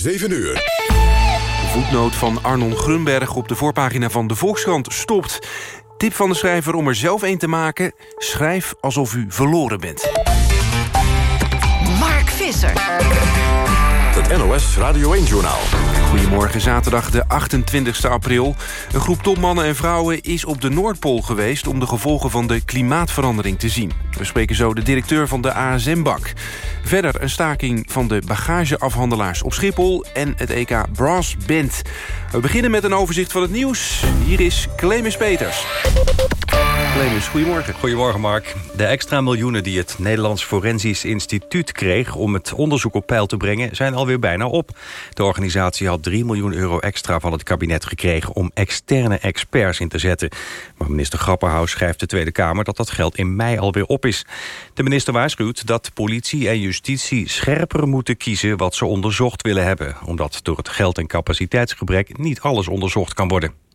7 uur. De voetnoot van Arnon Grunberg op de voorpagina van de Volkskrant stopt. Tip van de schrijver om er zelf een te maken. Schrijf alsof u verloren bent. Mark Visser. Het NOS Radio 1-journaal. Goedemorgen, zaterdag de 28 april. Een groep topmannen en vrouwen is op de Noordpool geweest... om de gevolgen van de klimaatverandering te zien. We spreken zo de directeur van de ASM-bak. Verder een staking van de bagageafhandelaars op Schiphol... en het EK Brass Band. We beginnen met een overzicht van het nieuws. Hier is Clemens Peters. Goedemorgen. Goedemorgen, Mark. De extra miljoenen die het Nederlands Forensisch Instituut kreeg... om het onderzoek op peil te brengen, zijn alweer bijna op. De organisatie had 3 miljoen euro extra van het kabinet gekregen... om externe experts in te zetten. Maar minister Grapperhaus schrijft de Tweede Kamer... dat dat geld in mei alweer op is. De minister waarschuwt dat politie en justitie scherper moeten kiezen... wat ze onderzocht willen hebben. Omdat door het geld- en capaciteitsgebrek niet alles onderzocht kan worden.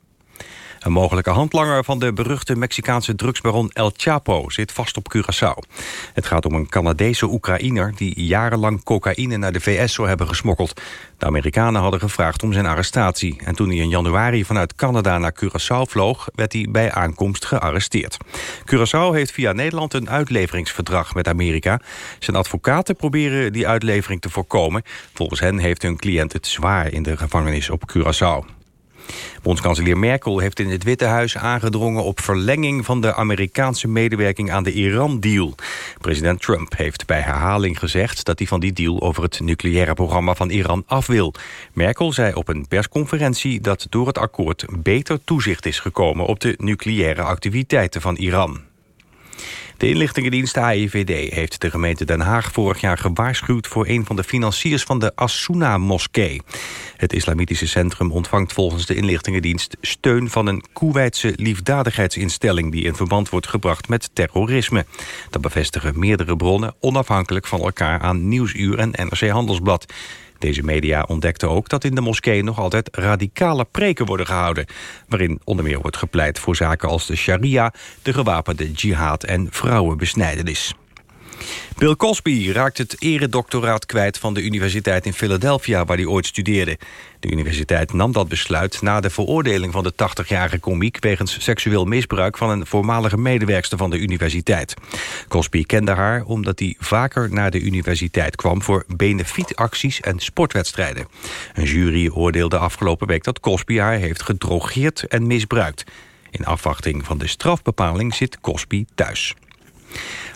Een mogelijke handlanger van de beruchte Mexicaanse drugsbaron El Chapo zit vast op Curaçao. Het gaat om een Canadese Oekraïner die jarenlang cocaïne naar de VS zou hebben gesmokkeld. De Amerikanen hadden gevraagd om zijn arrestatie. En toen hij in januari vanuit Canada naar Curaçao vloog, werd hij bij aankomst gearresteerd. Curaçao heeft via Nederland een uitleveringsverdrag met Amerika. Zijn advocaten proberen die uitlevering te voorkomen. Volgens hen heeft hun cliënt het zwaar in de gevangenis op Curaçao. Bondskanselier Merkel heeft in het Witte Huis aangedrongen op verlenging van de Amerikaanse medewerking aan de Iran-deal. President Trump heeft bij herhaling gezegd dat hij van die deal over het nucleaire programma van Iran af wil. Merkel zei op een persconferentie dat door het akkoord beter toezicht is gekomen op de nucleaire activiteiten van Iran. De inlichtingendienst AIVD heeft de gemeente Den Haag vorig jaar gewaarschuwd voor een van de financiers van de Assouna-moskee. Het islamitische centrum ontvangt volgens de inlichtingendienst steun van een Koeweitse liefdadigheidsinstelling die in verband wordt gebracht met terrorisme. Dat bevestigen meerdere bronnen onafhankelijk van elkaar aan Nieuwsuur en NRC Handelsblad. Deze media ontdekten ook dat in de moskee nog altijd radicale preken worden gehouden... waarin onder meer wordt gepleit voor zaken als de sharia... de gewapende jihad en vrouwenbesnijdenis. Bill Cosby raakt het eredoctoraat kwijt van de universiteit in Philadelphia... waar hij ooit studeerde. De universiteit nam dat besluit na de veroordeling van de 80-jarige komiek... wegens seksueel misbruik van een voormalige medewerkster van de universiteit. Cosby kende haar omdat hij vaker naar de universiteit kwam... voor benefietacties en sportwedstrijden. Een jury oordeelde afgelopen week dat Cosby haar heeft gedrogeerd en misbruikt. In afwachting van de strafbepaling zit Cosby thuis.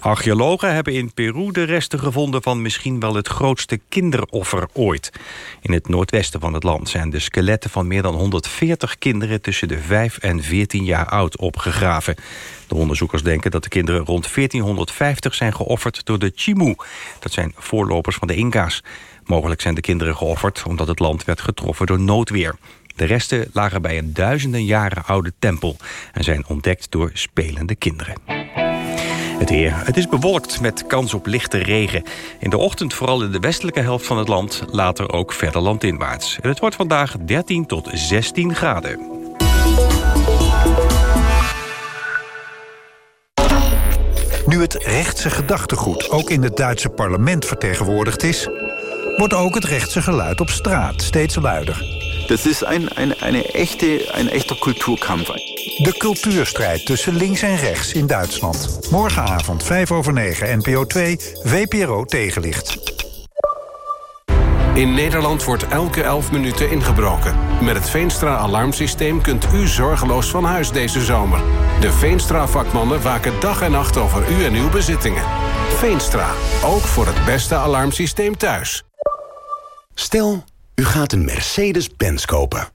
Archeologen hebben in Peru de resten gevonden van misschien wel het grootste kinderoffer ooit. In het noordwesten van het land zijn de skeletten van meer dan 140 kinderen tussen de 5 en 14 jaar oud opgegraven. De onderzoekers denken dat de kinderen rond 1450 zijn geofferd door de Chimu. Dat zijn voorlopers van de Inca's. Mogelijk zijn de kinderen geofferd omdat het land werd getroffen door noodweer. De resten lagen bij een duizenden jaren oude tempel en zijn ontdekt door spelende kinderen. Het weer. Het is bewolkt met kans op lichte regen. In de ochtend vooral in de westelijke helft van het land, later ook verder landinwaarts. En het wordt vandaag 13 tot 16 graden. Nu het rechtse gedachtegoed ook in het Duitse parlement vertegenwoordigd is... wordt ook het rechtse geluid op straat steeds luider. Dat is een, een, een, echte, een echte cultuurkampf. De cultuurstrijd tussen links en rechts in Duitsland. Morgenavond 5 over 9, NPO 2, VPRO tegenlicht. In Nederland wordt elke 11 minuten ingebroken. Met het Veenstra-alarmsysteem kunt u zorgeloos van huis deze zomer. De Veenstra-vakmannen waken dag en nacht over u en uw bezittingen. Veenstra, ook voor het beste alarmsysteem thuis. Stel, u gaat een Mercedes-Benz kopen.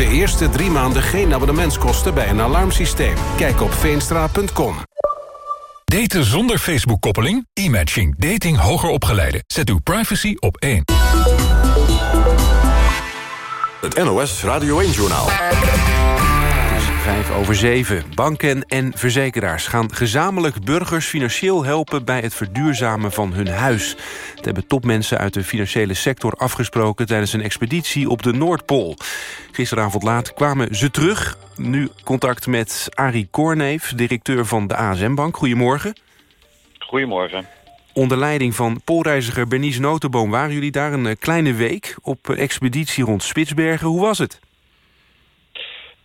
De eerste drie maanden geen abonnementskosten bij een alarmsysteem. Kijk op veenstra.com. Daten zonder Facebook-koppeling? E-matching. Dating hoger opgeleiden. Zet uw privacy op één. Het NOS Radio 1-journaal. Het is vijf over zeven. Banken en verzekeraars gaan gezamenlijk burgers financieel helpen... bij het verduurzamen van hun huis. Dat hebben topmensen uit de financiële sector afgesproken... tijdens een expeditie op de Noordpool. Gisteravond laat kwamen ze terug. Nu contact met Arie Korneef, directeur van de ASM-bank. Goedemorgen. Goedemorgen. Onder leiding van poolreiziger Bernice Notenboom... waren jullie daar een eh, kleine week op expeditie rond Spitsbergen. Hoe was het?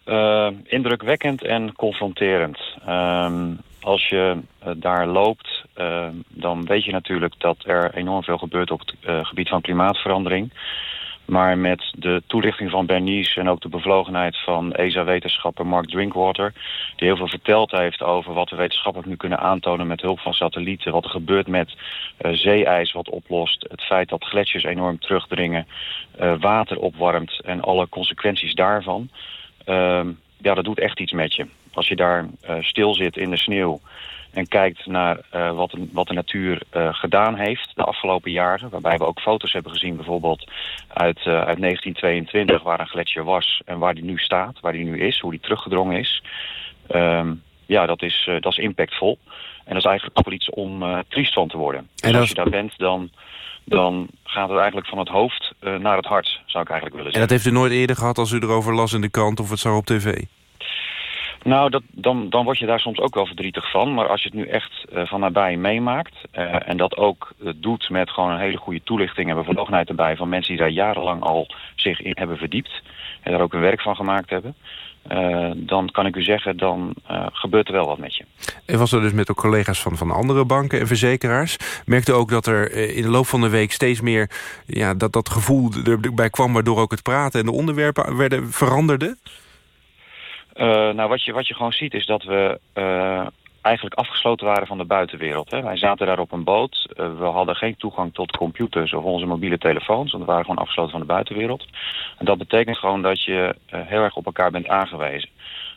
Uh, indrukwekkend en confronterend. Uh, als je uh, daar loopt, uh, dan weet je natuurlijk dat er enorm veel gebeurt op het uh, gebied van klimaatverandering. Maar met de toelichting van Bernice en ook de bevlogenheid van ESA-wetenschapper Mark Drinkwater... die heel veel verteld heeft over wat we wetenschappelijk nu kunnen aantonen met hulp van satellieten. Wat er gebeurt met uh, zeeijs wat oplost. Het feit dat gletsjers enorm terugdringen. Water opwarmt en alle consequenties daarvan. Uh, ja, dat doet echt iets met je. Als je daar uh, stil zit in de sneeuw en kijkt naar uh, wat, de, wat de natuur uh, gedaan heeft de afgelopen jaren. Waarbij we ook foto's hebben gezien bijvoorbeeld uit, uh, uit 1922 waar een gletsjer was en waar die nu staat, waar die nu is, hoe die teruggedrongen is. Um, ja, dat is, dat is impactvol. En dat is eigenlijk ook wel iets om triest van te worden. Dus en als je daar bent, dan, dan gaat het eigenlijk van het hoofd naar het hart, zou ik eigenlijk willen zeggen. En dat heeft u nooit eerder gehad als u erover las in de krant of het zou op tv? Nou, dat, dan, dan word je daar soms ook wel verdrietig van. Maar als je het nu echt uh, van nabij meemaakt... Uh, en dat ook uh, doet met gewoon een hele goede toelichting... en bevlogenheid erbij van mensen die daar jarenlang al zich in hebben verdiept... en daar ook een werk van gemaakt hebben... dan kan ik u zeggen, dan gebeurt er wel wat met je. En was er dus met ook collega's van, van andere banken en verzekeraars. Merkte ook dat er in de loop van de week steeds meer... Ja, dat, dat gevoel erbij kwam waardoor ook het praten en de onderwerpen werden veranderden? Uh, nou, wat je, wat je gewoon ziet is dat we eigenlijk afgesloten waren van de buitenwereld. Hè. Wij zaten daar op een boot. Uh, we hadden geen toegang tot computers of onze mobiele telefoons. Want we waren gewoon afgesloten van de buitenwereld. En dat betekent gewoon dat je heel erg op elkaar bent aangewezen.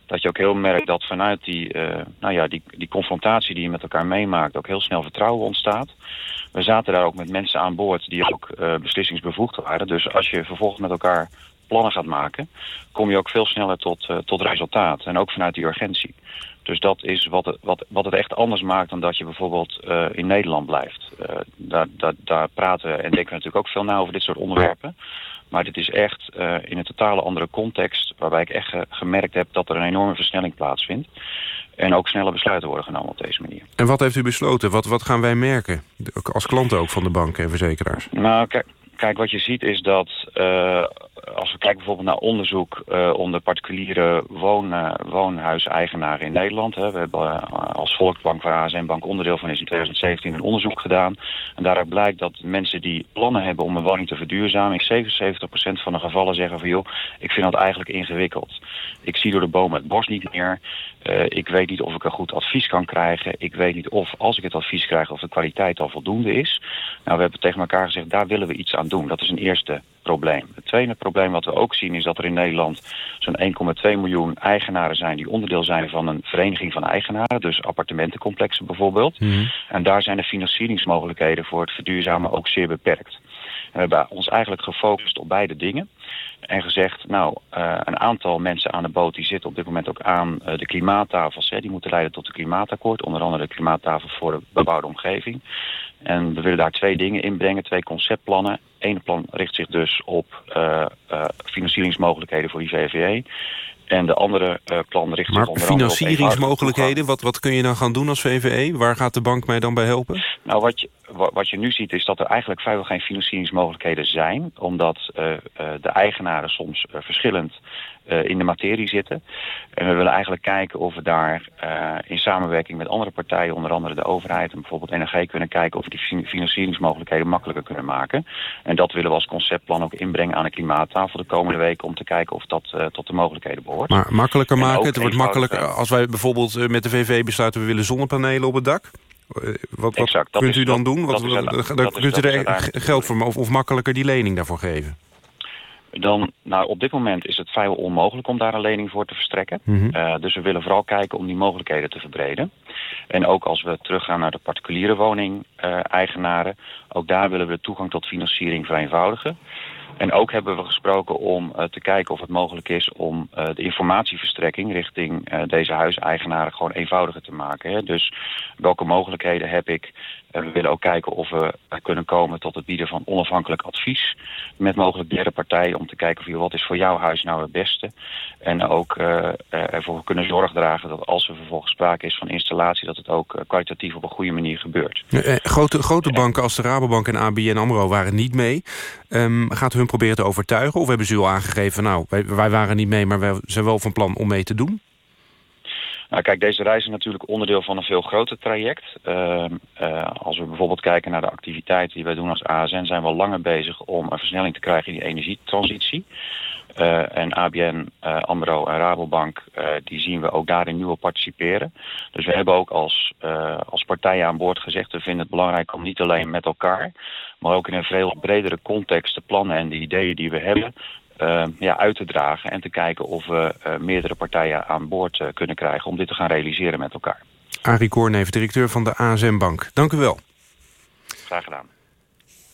Dat je ook heel merkt dat vanuit die, nou ja, die, die confrontatie die je met elkaar meemaakt... ook heel snel vertrouwen ontstaat. We zaten daar ook met mensen aan boord die ook beslissingsbevoegd waren. Dus als je vervolgens met elkaar plannen gaat maken, kom je ook veel sneller tot, uh, tot resultaat. En ook vanuit die urgentie. Dus dat is wat het, wat, wat het echt anders maakt dan dat je bijvoorbeeld uh, in Nederland blijft. Uh, daar, daar, daar praten en denken we natuurlijk ook veel na over dit soort onderwerpen. Maar dit is echt uh, in een totale andere context... waarbij ik echt gemerkt heb dat er een enorme versnelling plaatsvindt. En ook snelle besluiten worden genomen op deze manier. En wat heeft u besloten? Wat, wat gaan wij merken? Als klanten ook van de banken en verzekeraars? Nou, kijk, kijk wat je ziet is dat... Uh, als we kijken bijvoorbeeld naar onderzoek uh, onder particuliere woon, uh, woonhuiseigenaren in Nederland. Hè. We hebben als Volksbank, waar ASN Bank onderdeel van is, in 2017 een onderzoek gedaan. En daaruit blijkt dat mensen die plannen hebben om een woning te verduurzamen, in 77% van de gevallen zeggen van joh, ik vind dat eigenlijk ingewikkeld. Ik zie door de bomen het bos niet meer. Ik weet niet of ik een goed advies kan krijgen. Ik weet niet of, als ik het advies krijg, of de kwaliteit al voldoende is. Nou, we hebben tegen elkaar gezegd, daar willen we iets aan doen. Dat is een eerste probleem. Het tweede probleem wat we ook zien is dat er in Nederland zo'n 1,2 miljoen eigenaren zijn die onderdeel zijn van een vereniging van eigenaren, dus appartementencomplexen bijvoorbeeld. Mm -hmm. En daar zijn de financieringsmogelijkheden voor het verduurzamen ook zeer beperkt. We hebben ons eigenlijk gefocust op beide dingen. En gezegd, nou, uh, een aantal mensen aan de boot... die zitten op dit moment ook aan uh, de klimaattafels. Hè, die moeten leiden tot een klimaatakkoord. Onder andere de klimaattafel voor de bebouwde omgeving. En we willen daar twee dingen inbrengen, twee conceptplannen. Eén plan richt zich dus op uh, financieringsmogelijkheden voor die VVE. En de andere uh, plan richt zich maar onder financieringsmogelijkheden, wat, wat kun je dan gaan doen als VVE? Waar gaat de bank mij dan bij helpen? Nou, wat je, wat je nu ziet is dat er eigenlijk vrijwel geen financieringsmogelijkheden zijn. Omdat de eigenaren soms verschillend in de materie zitten. En we willen eigenlijk kijken of we daar in samenwerking met andere partijen, onder andere de overheid en bijvoorbeeld NRG, kunnen kijken of we die financieringsmogelijkheden makkelijker kunnen maken. En dat willen we als conceptplan ook inbrengen aan de klimaattafel de komende weken om te kijken of dat tot de mogelijkheden behoort. Maar makkelijker maken? Het wordt makkelijker als wij bijvoorbeeld met de VV besluiten we willen zonnepanelen op het dak? Wat, kunt u dan dat, doen? Wat, kunt u er geld voor of, of makkelijker die lening daarvoor geven? Dan, nou, op dit moment is het vrijwel onmogelijk om daar een lening voor te verstrekken. Mhm. Mm -hmm. uh, dus we willen vooral kijken om die mogelijkheden te verbreden. En ook als we teruggaan naar de particuliere woning-eigenaren... Uh, ook daar willen we de toegang tot financiering vereenvoudigen. En ook hebben we gesproken om te kijken of het mogelijk is om de informatieverstrekking richting deze huiseigenaren gewoon eenvoudiger te maken. Hè. Dus welke mogelijkheden heb ik en we willen ook kijken of we kunnen komen tot het bieden van onafhankelijk advies met mogelijk derde partijen om te kijken of wat is voor jouw huis nou het beste. En ook uh, ervoor kunnen zorg dragen dat als er vervolgens sprake is van installatie dat het ook kwalitatief op een goede manier gebeurt. grote, grote banken als de Rabobank en ABN AMRO waren niet mee. Um, gaat hun proberen te overtuigen of hebben ze u al aangegeven nou wij, wij waren niet mee maar wij zijn wel van plan om mee te doen? Nou kijk, deze reis is natuurlijk onderdeel van een veel groter traject. Uh, uh, als we bijvoorbeeld kijken naar de activiteiten die wij doen als ASN... zijn we al langer bezig om een versnelling te krijgen in die energietransitie. Uh, en ABN, AMRO en Rabobank, die zien we ook daarin nu participeren. Dus we hebben ook als, als partijen aan boord gezegd... we vinden het belangrijk om niet alleen met elkaar... maar ook in een veel bredere context de plannen en de ideeën die we hebben uh, ja, uit te dragen en te kijken of we uh, meerdere partijen aan boord uh, kunnen krijgen om dit te gaan realiseren met elkaar. Arie Koorneef, directeur van de ASM Bank. Dank u wel. Graag gedaan.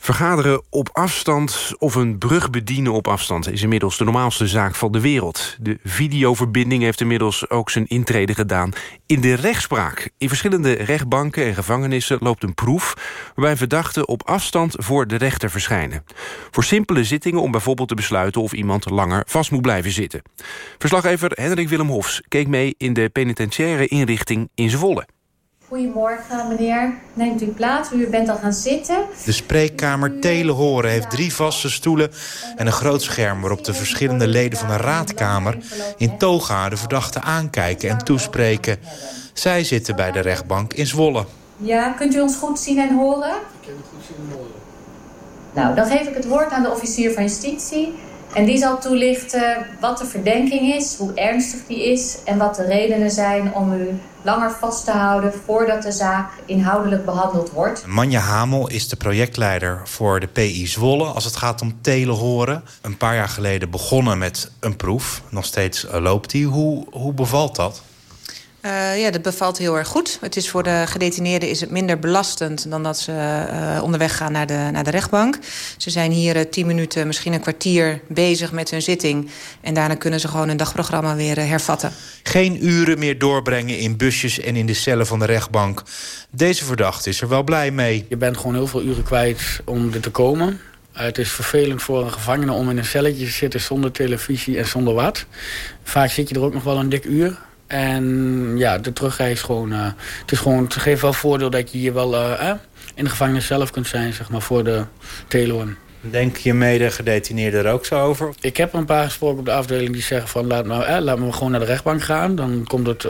Vergaderen op afstand of een brug bedienen op afstand... is inmiddels de normaalste zaak van de wereld. De videoverbinding heeft inmiddels ook zijn intrede gedaan in de rechtspraak. In verschillende rechtbanken en gevangenissen loopt een proef... waarbij verdachten op afstand voor de rechter verschijnen. Voor simpele zittingen om bijvoorbeeld te besluiten... of iemand langer vast moet blijven zitten. Verslaggever Hendrik Willem Hofs keek mee in de penitentiaire inrichting in Zwolle. Goedemorgen, meneer. Neemt u plaats, u bent al gaan zitten. De spreekkamer Telehoren heeft drie vaste stoelen... en een groot scherm waarop de verschillende leden van de raadkamer... in toga de verdachte aankijken en toespreken. Zij zitten bij de rechtbank in Zwolle. Ja, kunt u ons goed zien en horen? Ik kan het goed zien en horen. Nou, dan geef ik het woord aan de officier van justitie... En die zal toelichten wat de verdenking is, hoe ernstig die is... en wat de redenen zijn om u langer vast te houden... voordat de zaak inhoudelijk behandeld wordt. Manja Hamel is de projectleider voor de PI Zwolle... als het gaat om telehoren. Een paar jaar geleden begonnen met een proef. Nog steeds loopt die. Hoe, hoe bevalt dat? Uh, ja, dat bevalt heel erg goed. Het is voor de gedetineerden is het minder belastend... dan dat ze uh, onderweg gaan naar de, naar de rechtbank. Ze zijn hier uh, tien minuten, misschien een kwartier bezig met hun zitting. En daarna kunnen ze gewoon hun dagprogramma weer hervatten. Geen uren meer doorbrengen in busjes en in de cellen van de rechtbank. Deze verdachte is er wel blij mee. Je bent gewoon heel veel uren kwijt om er te komen. het is vervelend voor een gevangene om in een celletje te zitten zonder televisie en zonder wat. Vaak zit je er ook nog wel een dik uur. En ja, de terugreis gewoon... Uh, het, is gewoon, het geeft wel voordeel dat je hier wel uh, in de gevangenis zelf kunt zijn, zeg maar, voor de teloon. Denk je mede-gedetineerden er ook zo over? Ik heb een paar gesproken op de afdeling die zeggen van... laat, nou, eh, laat me gewoon naar de rechtbank gaan. Dan komt het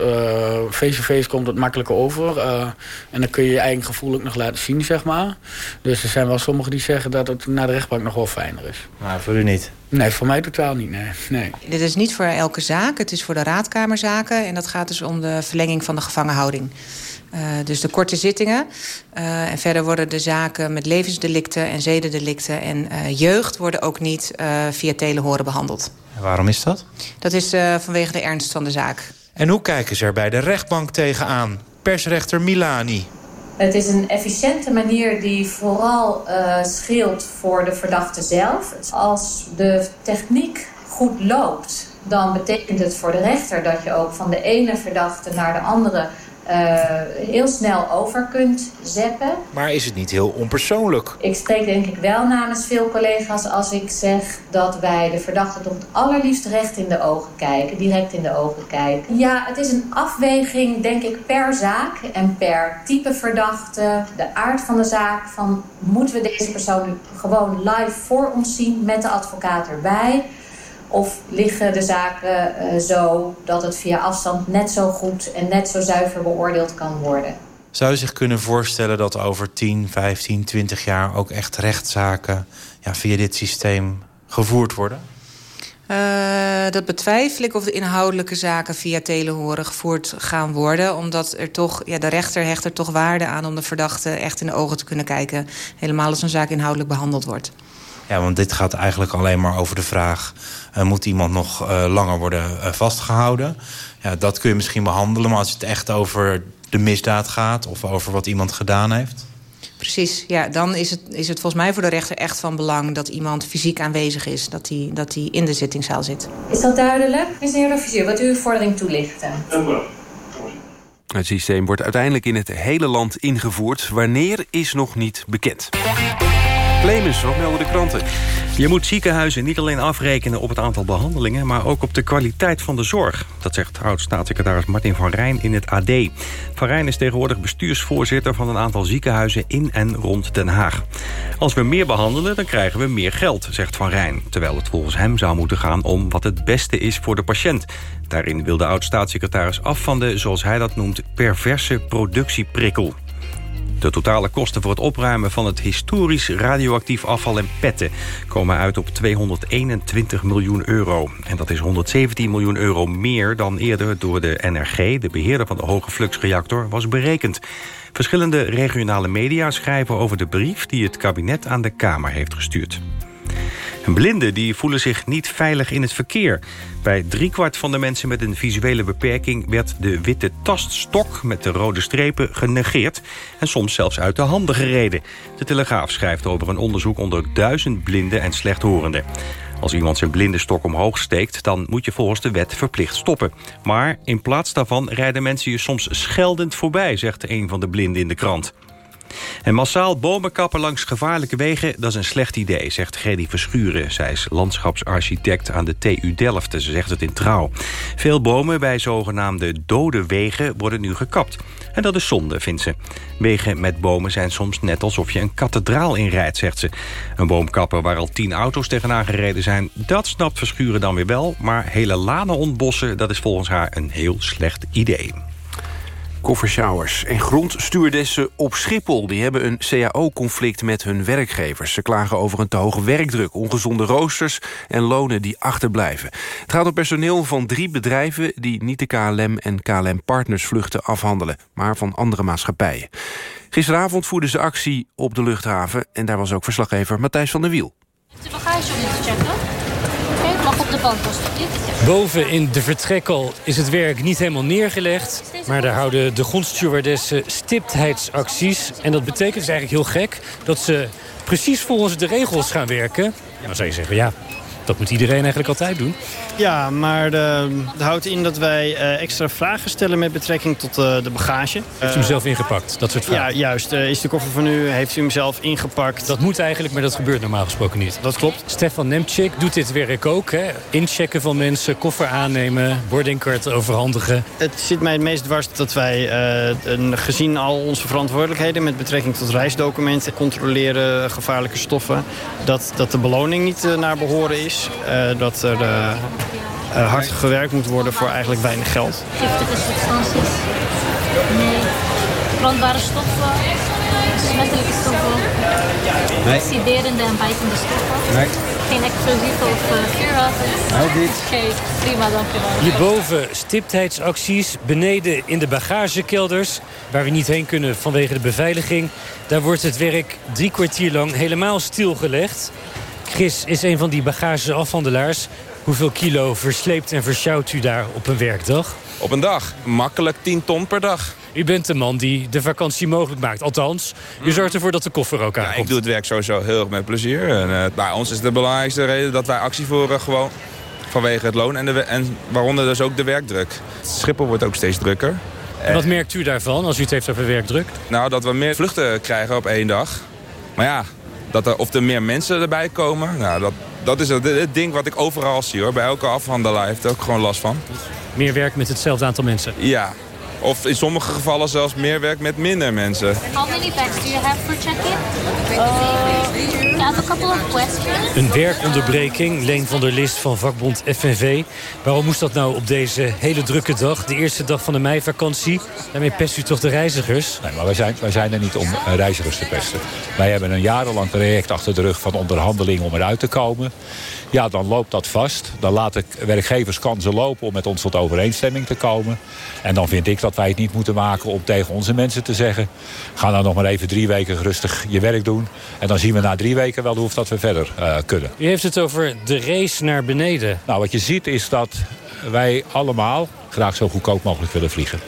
face-to-face komt het makkelijker over. Uh, en dan kun je je eigen gevoel ook nog laten zien, zeg maar. Dus er zijn wel sommigen die zeggen dat het naar de rechtbank nog wel fijner is. Maar voor u niet? Nee, voor mij totaal niet, nee. nee. Dit is niet voor elke zaak, het is voor de raadkamerzaken. En dat gaat dus om de verlenging van de gevangenhouding. Uh, dus de korte zittingen. Uh, en verder worden de zaken met levensdelicten en zedendelicten en uh, jeugd... worden ook niet via telehoren behandeld. En waarom is dat? Dat is vanwege de ernst van de zaak. En hoe kijken ze er bij de rechtbank tegenaan? Persrechter Milani. Het is een efficiënte manier die vooral uh, scheelt voor de verdachte zelf. Als de techniek goed loopt, dan betekent het voor de rechter dat je ook van de ene verdachte naar de andere heel snel over kunt zeppen. Maar is het niet heel onpersoonlijk? Ik spreek denk ik wel namens veel collega's als ik zeg dat wij de verdachte toch het allerliefst recht in de ogen kijken, direct in de ogen kijken. Ja, het is een afweging denk ik per zaak en per type verdachte, de aard van de zaak, van moeten we deze persoon gewoon live voor ons zien met de advocaat erbij? Of liggen de zaken uh, zo dat het via afstand net zo goed en net zo zuiver beoordeeld kan worden? Zou je zich kunnen voorstellen dat over 10, 15, 20 jaar ook echt rechtszaken ja, via dit systeem gevoerd worden? Uh, dat betwijfel ik of de inhoudelijke zaken via telehoren gevoerd gaan worden. Omdat er toch, ja, de rechter hecht er toch waarde aan om de verdachte echt in de ogen te kunnen kijken. Helemaal als een zaak inhoudelijk behandeld wordt. Ja, want dit gaat eigenlijk alleen maar over de vraag... Uh, moet iemand nog uh, langer worden uh, vastgehouden? Ja, dat kun je misschien behandelen, maar als het echt over de misdaad gaat... of over wat iemand gedaan heeft... Precies, ja, dan is het, is het volgens mij voor de rechter echt van belang... dat iemand fysiek aanwezig is, dat hij dat die in de zittingszaal zit. Is dat duidelijk? Meneer de officier, wat uw vordering toelichten? Het systeem wordt uiteindelijk in het hele land ingevoerd. Wanneer is nog niet bekend. Clemens, wat melden de kranten? Je moet ziekenhuizen niet alleen afrekenen op het aantal behandelingen... maar ook op de kwaliteit van de zorg. Dat zegt oud-staatssecretaris Martin van Rijn in het AD. Van Rijn is tegenwoordig bestuursvoorzitter... van een aantal ziekenhuizen in en rond Den Haag. Als we meer behandelen, dan krijgen we meer geld, zegt Van Rijn. Terwijl het volgens hem zou moeten gaan om wat het beste is voor de patiënt. Daarin wil de oud-staatssecretaris af van de, zoals hij dat noemt... perverse productieprikkel. De totale kosten voor het opruimen van het historisch radioactief afval en petten... komen uit op 221 miljoen euro. En dat is 117 miljoen euro meer dan eerder door de NRG... de beheerder van de hoge fluxreactor, was berekend. Verschillende regionale media schrijven over de brief... die het kabinet aan de Kamer heeft gestuurd. Blinden die voelen zich niet veilig in het verkeer. Bij driekwart van de mensen met een visuele beperking... werd de witte taststok met de rode strepen genegeerd... en soms zelfs uit de handen gereden. De Telegraaf schrijft over een onderzoek onder duizend blinden en slechthorenden. Als iemand zijn blinde stok omhoog steekt... dan moet je volgens de wet verplicht stoppen. Maar in plaats daarvan rijden mensen je soms scheldend voorbij... zegt een van de blinden in de krant. En massaal bomen kappen langs gevaarlijke wegen, dat is een slecht idee, zegt Gerdy Verschuren. Zij is landschapsarchitect aan de TU Delft. Ze zegt het in trouw. Veel bomen bij zogenaamde dode wegen worden nu gekapt. En dat is zonde, vindt ze. Wegen met bomen zijn soms net alsof je een kathedraal inrijdt, zegt ze. Een boomkapper waar al tien auto's tegenaan gereden zijn... dat snapt Verschuren dan weer wel. Maar hele lanen ontbossen, dat is volgens haar een heel slecht idee. Koffershowers en grondstuurdessen op Schiphol... die hebben een cao-conflict met hun werkgevers. Ze klagen over een te hoge werkdruk, ongezonde roosters... en lonen die achterblijven. Het gaat om personeel van drie bedrijven... die niet de KLM en KLM Partners vluchten afhandelen... maar van andere maatschappijen. Gisteravond voerden ze actie op de luchthaven... en daar was ook verslaggever Matthijs van der Wiel. De bagage om te checken. De. Boven in de vertrekhal is het werk niet helemaal neergelegd. Maar daar houden de grondstewardessen stiptheidsacties. En dat betekent dus eigenlijk heel gek dat ze precies volgens de regels gaan werken. Ja, dan zou je zeggen, ja, dat moet iedereen eigenlijk altijd doen. Ja, maar de, dat houdt in dat wij uh, extra vragen stellen met betrekking tot uh, de bagage. Heeft u hem zelf ingepakt? Dat soort vragen? Ja, juist. Is de koffer van u? Heeft u hem zelf ingepakt? Dat moet eigenlijk, maar dat gebeurt normaal gesproken niet. Dat klopt. Stefan Nemtjik doet dit werk ook. Hè? Inchecken van mensen, koffer aannemen, boardingkaart overhandigen. Het zit mij het meest dwars dat wij, een, gezien al onze verantwoordelijkheden... met betrekking tot reisdocumenten, controleren gevaarlijke stoffen... dat, dat de beloning niet naar behoren is. dat er uh, hard gewerkt moet worden voor eigenlijk weinig geld. Giftige substanties? Nee. Brandbare stoffen? Smettelijke stoffen? Nee. Oxiderende en bijtende stoffen? Nee. Geen explosieve of uh, vuurwapen? Nee, dit. Oké, okay, prima, dankjewel. Hierboven stiptheidsacties, beneden in de bagagekelders... waar we niet heen kunnen vanwege de beveiliging... daar wordt het werk drie kwartier lang helemaal stilgelegd. Chris is een van die bagageafhandelaars. Hoeveel kilo versleept en versjouwt u daar op een werkdag? Op een dag? Makkelijk 10 ton per dag. U bent de man die de vakantie mogelijk maakt. Althans, u zorgt ervoor dat de koffer ook aankomt. Ja, ik doe het werk sowieso heel erg met plezier. En, uh, bij ons is de belangrijkste reden dat wij actie voeren gewoon vanwege het loon en, de, en waaronder dus ook de werkdruk. Schiphol wordt ook steeds drukker. En wat merkt u daarvan als u het heeft over werkdruk? Nou, dat we meer vluchten krijgen op één dag. Maar ja, dat er, of er meer mensen erbij komen, nou, dat, dat is het, het, ding wat ik overal zie. hoor. Bij elke afhandelaar heeft er ook gewoon last van. Meer werk met hetzelfde aantal mensen? Ja. Of in sommige gevallen zelfs meer werk met minder mensen. How many bags do you have for check-in? I have a couple of questions. Een werkonderbreking, Leen van der List van vakbond FNV. Waarom moest dat nou op deze hele drukke dag, de eerste dag van de meivakantie? Daarmee pest u toch de reizigers? Nee, maar wij zijn, wij zijn er niet om reizigers te pesten. Wij hebben een jarenlang traject achter de rug van onderhandeling om eruit te komen. Ja, dan loopt dat vast. Dan laten werkgevers kansen lopen om met ons tot overeenstemming te komen. En dan vind ik dat wij het niet moeten maken om tegen onze mensen te zeggen... ga nou nog maar even drie weken rustig je werk doen. En dan zien we na drie weken wel hoe dat we verder uh, kunnen. U heeft het over de race naar beneden. Nou, wat je ziet is dat wij allemaal graag zo goedkoop mogelijk willen vliegen.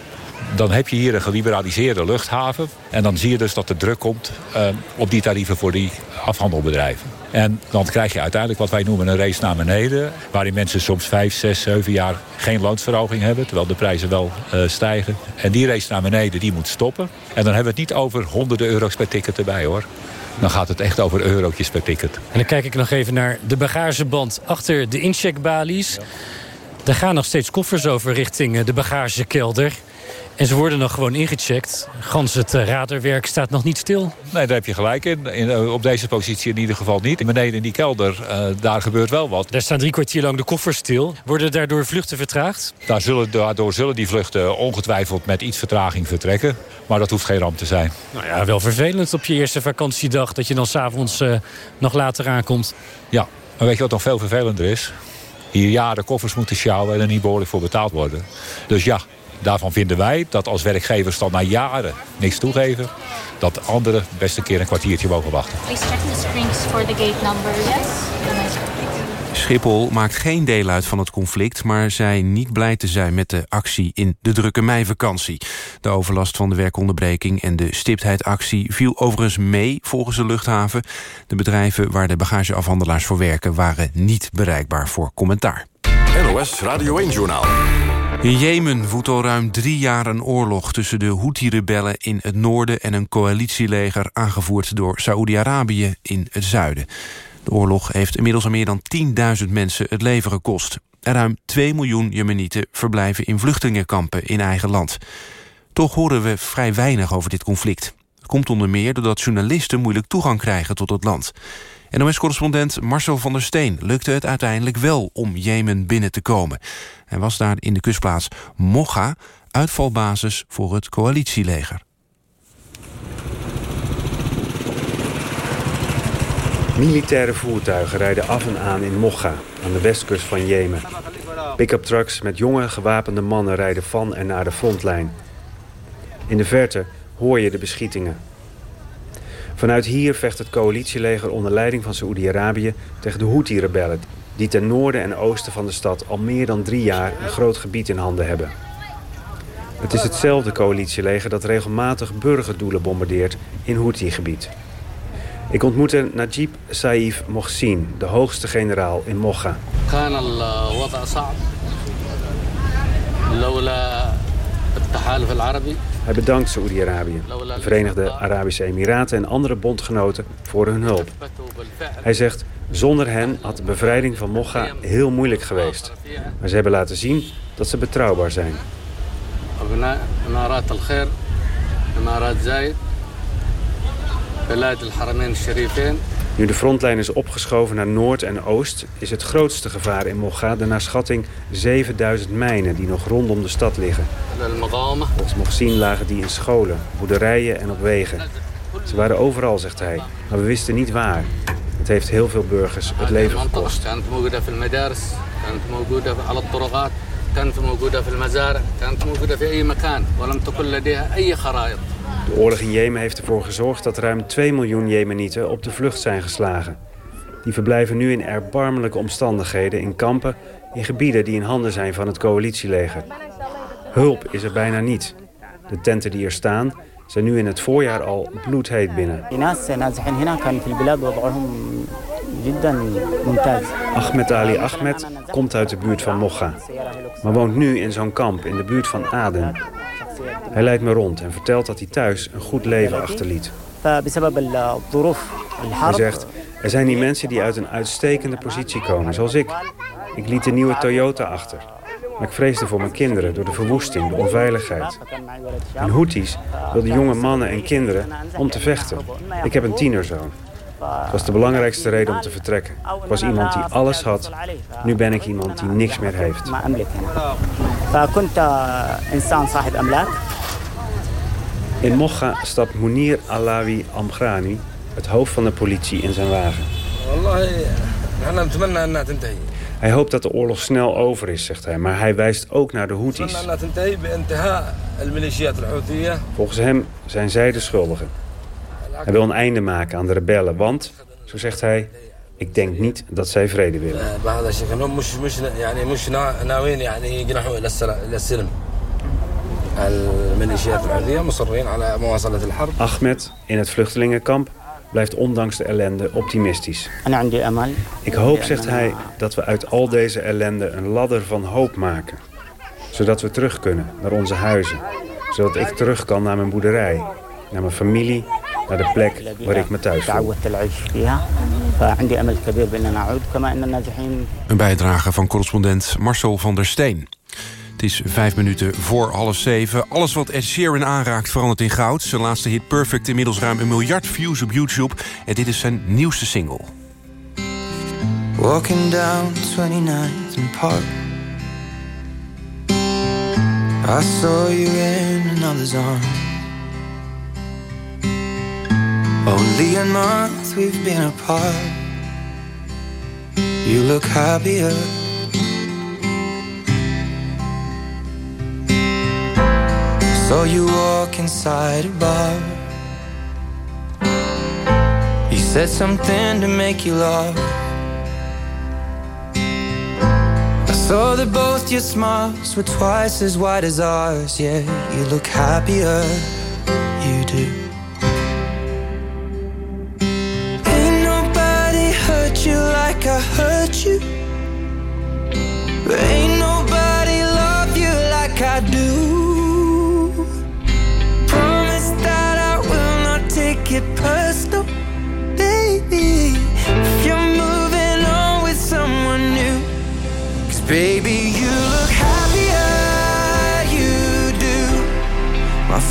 dan heb je hier een geliberaliseerde luchthaven. En dan zie je dus dat de druk komt uh, op die tarieven voor die afhandelbedrijven. En dan krijg je uiteindelijk wat wij noemen een race naar beneden. Waarin mensen soms vijf, zes, zeven jaar geen loonsverhoging hebben. Terwijl de prijzen wel uh, stijgen. En die race naar beneden die moet stoppen. En dan hebben we het niet over honderden euro's per ticket erbij hoor. Dan gaat het echt over eurotjes per ticket. En dan kijk ik nog even naar de bagageband achter de incheckbalies. Daar gaan nog steeds koffers over richting de bagagekelder. En ze worden nog gewoon ingecheckt. Gans het radarwerk staat nog niet stil. Nee, daar heb je gelijk in. in op deze positie in ieder geval niet. Beneden in die kelder, uh, daar gebeurt wel wat. Daar staan drie kwartier lang de koffers stil. Worden daardoor vluchten vertraagd? Daar zullen, daardoor zullen die vluchten ongetwijfeld met iets vertraging vertrekken. Maar dat hoeft geen ramp te zijn. Nou ja, wel vervelend op je eerste vakantiedag... dat je dan s'avonds uh, nog later aankomt. Ja, maar weet je wat nog veel vervelender is? Hier jaren koffers moeten sjouwen en er niet behoorlijk voor betaald worden. Dus ja, Daarvan vinden wij dat als werkgevers dan na jaren niks toegeven... dat anderen best een keer een kwartiertje mogen wachten. Please check the screens for the gate number, yes? Schiphol maakt geen deel uit van het conflict... maar zei niet blij te zijn met de actie in de drukke meivakantie. De overlast van de werkonderbreking en de stiptheidactie... viel overigens mee volgens de luchthaven. De bedrijven waar de bagageafhandelaars voor werken... waren niet bereikbaar voor commentaar. NOS Radio 1-journaal. In Jemen woedt al ruim drie jaar een oorlog tussen de Houthi-rebellen in het noorden en een coalitieleger aangevoerd door Saoedi-Arabië in het zuiden. De oorlog heeft inmiddels al meer dan 10.000 mensen het leven gekost. Ruim 2 miljoen Jemenieten verblijven in vluchtelingenkampen in eigen land. Toch horen we vrij weinig over dit conflict. Het komt onder meer doordat journalisten moeilijk toegang krijgen tot het land. NOS-correspondent Marcel van der Steen lukte het uiteindelijk wel om Jemen binnen te komen. Hij was daar in de kustplaats Mocha, uitvalbasis voor het coalitieleger. Militaire voertuigen rijden af en aan in Mocha, aan de westkust van Jemen. Pick-up trucks met jonge gewapende mannen rijden van en naar de frontlijn. In de verte hoor je de beschietingen. Vanuit hier vecht het coalitieleger onder leiding van Saoedi-Arabië tegen de Houthi-rebellen... die ten noorden en oosten van de stad al meer dan drie jaar een groot gebied in handen hebben. Het is hetzelfde coalitieleger dat regelmatig burgerdoelen bombardeert in Houthi-gebied. Ik ontmoette Najib Saif Mohsin, de hoogste generaal in Mocha. Hij bedankt Saoedi-Arabië, de Verenigde Arabische Emiraten en andere bondgenoten voor hun hulp. Hij zegt, zonder hen had de bevrijding van Mocha heel moeilijk geweest. Maar ze hebben laten zien dat ze betrouwbaar zijn. Nu de frontlijn is opgeschoven naar Noord en Oost... is het grootste gevaar in de naar schatting 7000 mijnen... die nog rondom de stad liggen. Volgens Mohsin lagen die in scholen, boerderijen en op wegen. Ze waren overal, zegt hij, maar we wisten niet waar. Het heeft heel veel burgers het leven gekost. De oorlog in Jemen heeft ervoor gezorgd dat ruim 2 miljoen Jemenieten op de vlucht zijn geslagen. Die verblijven nu in erbarmelijke omstandigheden in kampen in gebieden die in handen zijn van het coalitieleger. Hulp is er bijna niet. De tenten die er staan zijn nu in het voorjaar al bloedheet binnen. Ahmed Ali Ahmed komt uit de buurt van Mocha, maar woont nu in zo'n kamp in de buurt van Aden. Hij leidt me rond en vertelt dat hij thuis een goed leven achterliet. Hij zegt, er zijn die mensen die uit een uitstekende positie komen, zoals ik. Ik liet een nieuwe Toyota achter. Maar ik vreesde voor mijn kinderen door de verwoesting, de onveiligheid. En Houthis wilden jonge mannen en kinderen om te vechten. Ik heb een tienerzoon. Het was de belangrijkste reden om te vertrekken. Ik was iemand die alles had. Nu ben ik iemand die niks meer heeft. In Mocha stapt Munir Alawi Amgrani, het hoofd van de politie, in zijn wagen. Hij hoopt dat de oorlog snel over is, zegt hij, maar hij wijst ook naar de Houthis. Volgens hem zijn zij de schuldigen. Hij wil een einde maken aan de rebellen, want, zo zegt hij, ik denk niet dat zij vrede willen. Ahmed in het vluchtelingenkamp blijft ondanks de ellende optimistisch. Ik hoop, zegt hij, dat we uit al deze ellende een ladder van hoop maken. Zodat we terug kunnen naar onze huizen. Zodat ik terug kan naar mijn boerderij. Naar mijn familie, naar de plek waar ik me thuis voel. Een bijdrage van correspondent Marcel van der Steen. Het is vijf minuten voor half zeven. Alles wat Ed Sheeran aanraakt verandert in goud. Zijn laatste hit Perfect inmiddels ruim een miljard views op YouTube. En dit is zijn nieuwste single. Walking down 29th and Park I saw you in another's arms Only a month we've been apart You look happier Saw you walk inside a bar. You said something to make you laugh. I saw that both your smiles were twice as wide as ours. Yeah, you look happier, you do. Ain't nobody hurt you like I hurt you. Ain't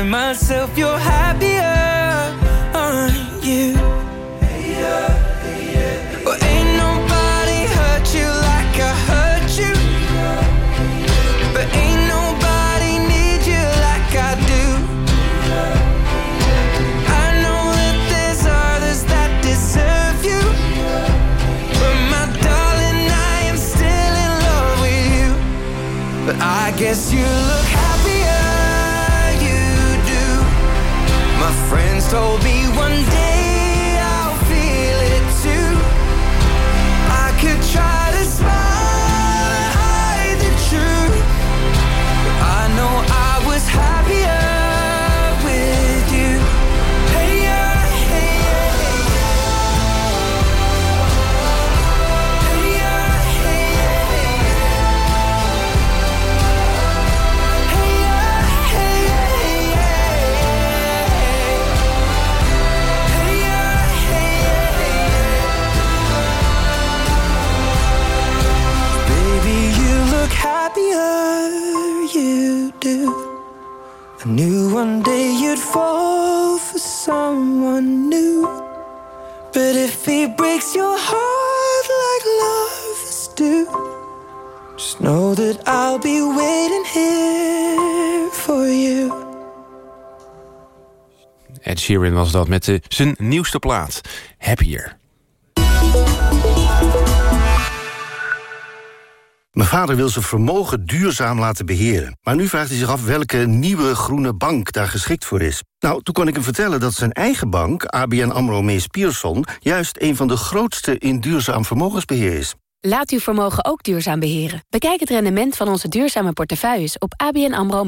telling myself you're happier, aren't you? Ain't nobody hurt you like I hurt you. But ain't nobody need you like I do. I know that there's others that deserve you. But my darling, I am still in love with you. But I guess you look told me Sheeran was dat met de, zijn nieuwste plaat, Happier. Mijn vader wil zijn vermogen duurzaam laten beheren. Maar nu vraagt hij zich af welke nieuwe groene bank daar geschikt voor is. Nou, toen kon ik hem vertellen dat zijn eigen bank, ABN AMRO Mees Pierson... juist een van de grootste in duurzaam vermogensbeheer is. Laat uw vermogen ook duurzaam beheren. Bekijk het rendement van onze duurzame portefeuilles op abnamro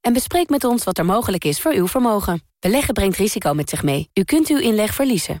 en bespreek met ons wat er mogelijk is voor uw vermogen. Beleggen brengt risico met zich mee. U kunt uw inleg verliezen.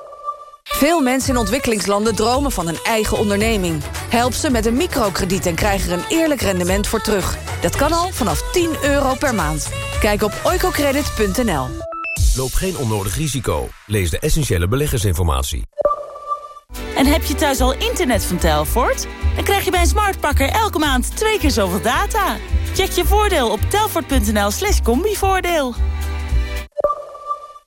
Veel mensen in ontwikkelingslanden dromen van een eigen onderneming. Help ze met een microkrediet en krijg er een eerlijk rendement voor terug. Dat kan al vanaf 10 euro per maand. Kijk op oicocredit.nl. Loop geen onnodig risico. Lees de essentiële beleggersinformatie. En heb je thuis al internet van Telfort? Dan krijg je bij een smartpakker elke maand twee keer zoveel data. Check je voordeel op telfort.nl slash combivoordeel.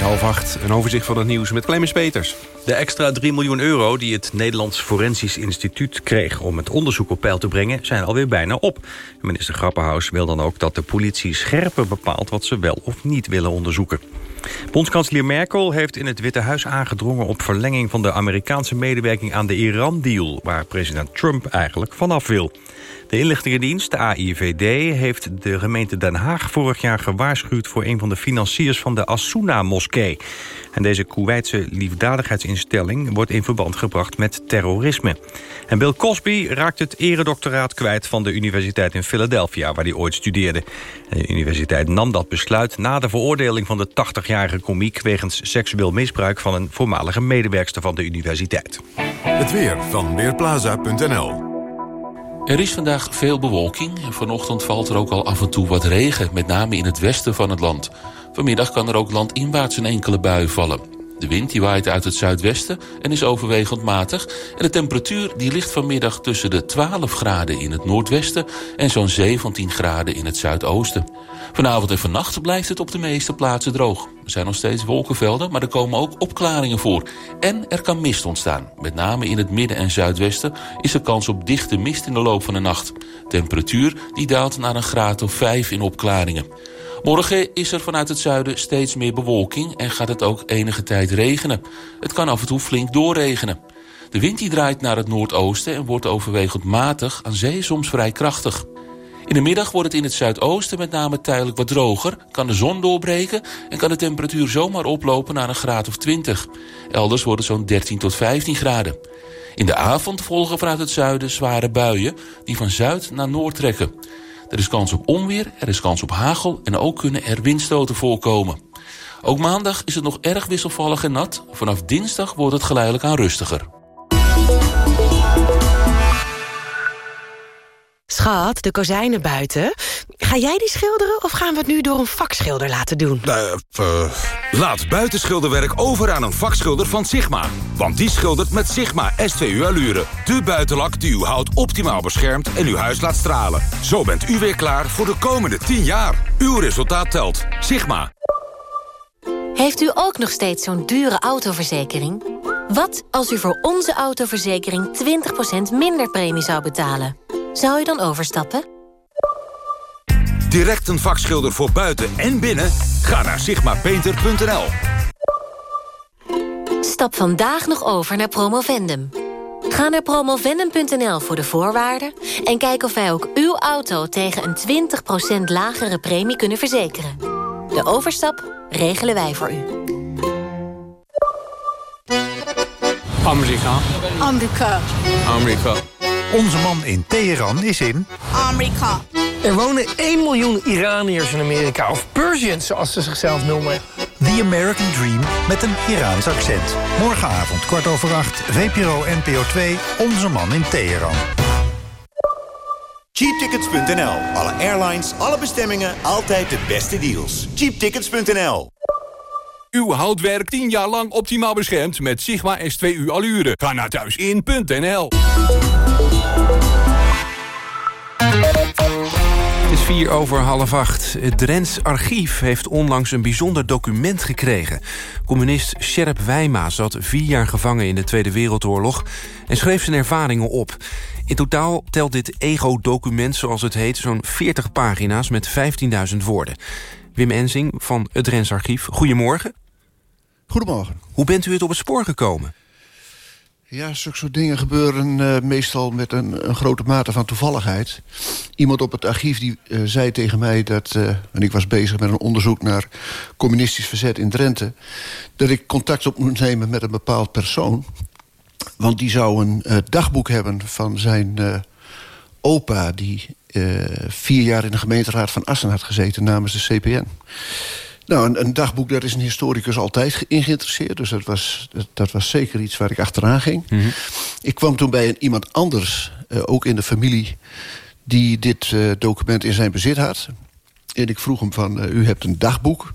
Half acht, een overzicht van het nieuws met Clemens Peters. De extra 3 miljoen euro die het Nederlands Forensisch Instituut kreeg... om het onderzoek op peil te brengen, zijn alweer bijna op. Minister Grappenhaus wil dan ook dat de politie scherper bepaalt... wat ze wel of niet willen onderzoeken. Bondskanselier Merkel heeft in het Witte Huis aangedrongen... op verlenging van de Amerikaanse medewerking aan de Iran-deal... waar president Trump eigenlijk vanaf wil. De inlichtingendienst, de AIVD, heeft de gemeente Den Haag vorig jaar gewaarschuwd voor een van de financiers van de Assouna-moskee. En deze Koeweitse liefdadigheidsinstelling wordt in verband gebracht met terrorisme. En Bill Cosby raakt het eredoctoraat kwijt van de universiteit in Philadelphia, waar hij ooit studeerde. De universiteit nam dat besluit na de veroordeling van de 80-jarige komiek wegens seksueel misbruik van een voormalige medewerkster van de universiteit. Het weer van Weerplaza.nl Er is vandaag veel bewolking en vanochtend valt er ook al af en toe wat regen, met name in het westen van het land. Vanmiddag kan er ook landinwaarts een enkele bui vallen. De wind die waait uit het zuidwesten en is overwegend matig. En de temperatuur die ligt vanmiddag tussen de 12 graden in het noordwesten... en zo'n 17 graden in het zuidoosten. Vanavond en vannacht blijft het op de meeste plaatsen droog. Er zijn nog steeds wolkenvelden, maar er komen ook opklaringen voor. En er kan mist ontstaan. Met name in het midden en zuidwesten is er kans op dichte mist in de loop van de nacht. Temperatuur die daalt naar een graad of 5 in opklaringen. Morgen is er vanuit het zuiden steeds meer bewolking en gaat het ook enige tijd regenen. Het kan af en toe flink doorregenen. De wind die draait naar het noordoosten en wordt overwegend matig, aan zee soms vrij krachtig. In de middag wordt het in het zuidoosten met name tijdelijk wat droger, kan de zon doorbreken en kan de temperatuur zomaar oplopen naar een graad of 20. Elders wordt het zo'n 13 tot 15 graden. In de avond volgen vanuit het zuiden zware buien die van zuid naar noord trekken. Er is kans op onweer, er is kans op hagel en ook kunnen er windstoten voorkomen. Ook maandag is het nog erg wisselvallig en nat. Vanaf dinsdag wordt het geleidelijk aan rustiger. Schat, de kozijnen buiten. Ga jij die schilderen of gaan we het nu door een vakschilder laten doen? Uh, laat buitenschilderwerk over aan een vakschilder van Sigma. Want die schildert met Sigma S2U Allure. De buitenlak die uw hout optimaal beschermt en uw huis laat stralen. Zo bent u weer klaar voor de komende 10 jaar. Uw resultaat telt. Sigma. Heeft u ook nog steeds zo'n dure autoverzekering? Wat als u voor onze autoverzekering 20% minder premie zou betalen? Zou u dan overstappen? Direct een vakschilder voor buiten en binnen? Ga naar sigmapainter.nl. Stap vandaag nog over naar Promovendum. Ga naar promovendum.nl voor de voorwaarden... en kijk of wij ook uw auto tegen een 20% lagere premie kunnen verzekeren. De overstap regelen wij voor u. Amerika. Amerika. Amerika. Onze man in Teheran is in... Amerika. Er wonen 1 miljoen Iraniërs in Amerika, of Persians zoals ze zichzelf noemen. The American Dream met een Iraans accent. Morgenavond, kwart over acht, VPRO NPO 2, Onze man in Teheran. Cheaptickets.nl. Alle airlines, alle bestemmingen, altijd de beste deals. Cheaptickets.nl. Uw houtwerk 10 jaar lang optimaal beschermd met Sigma S2U Allure. Ga naar thuisin.nl. Het is vier over half acht. Het Drents Archief heeft onlangs een bijzonder document gekregen. Communist Sherp Wijma zat vier jaar gevangen in de Tweede Wereldoorlog... en schreef zijn ervaringen op. In totaal telt dit ego-document, zoals het heet... zo'n 40 pagina's met 15.000 woorden. Wim Enzing van het Drents Archief, goedemorgen. Goedemorgen. Hoe bent u het op het spoor gekomen? Ja, zulke soort dingen gebeuren uh, meestal met een, grote mate van toevalligheid. Iemand op het archief die uh, zei tegen mij dat... Uh, en ik was bezig met een onderzoek naar communistisch verzet in Drenthe... dat ik contact op moet nemen met een bepaald persoon. Want die zou een dagboek hebben van zijn opa... die vier jaar in de gemeenteraad van Assen had gezeten namens de CPN. Nou, een, een, dagboek, daar is een historicus altijd in geïnteresseerd. Dus dat was, dat, dat, was zeker iets waar ik achteraan ging. Mhm. Ik kwam toen bij een, iemand anders, uh, ook in de familie... die dit uh, document in zijn bezit had. En ik vroeg hem van, uh, u hebt een dagboek.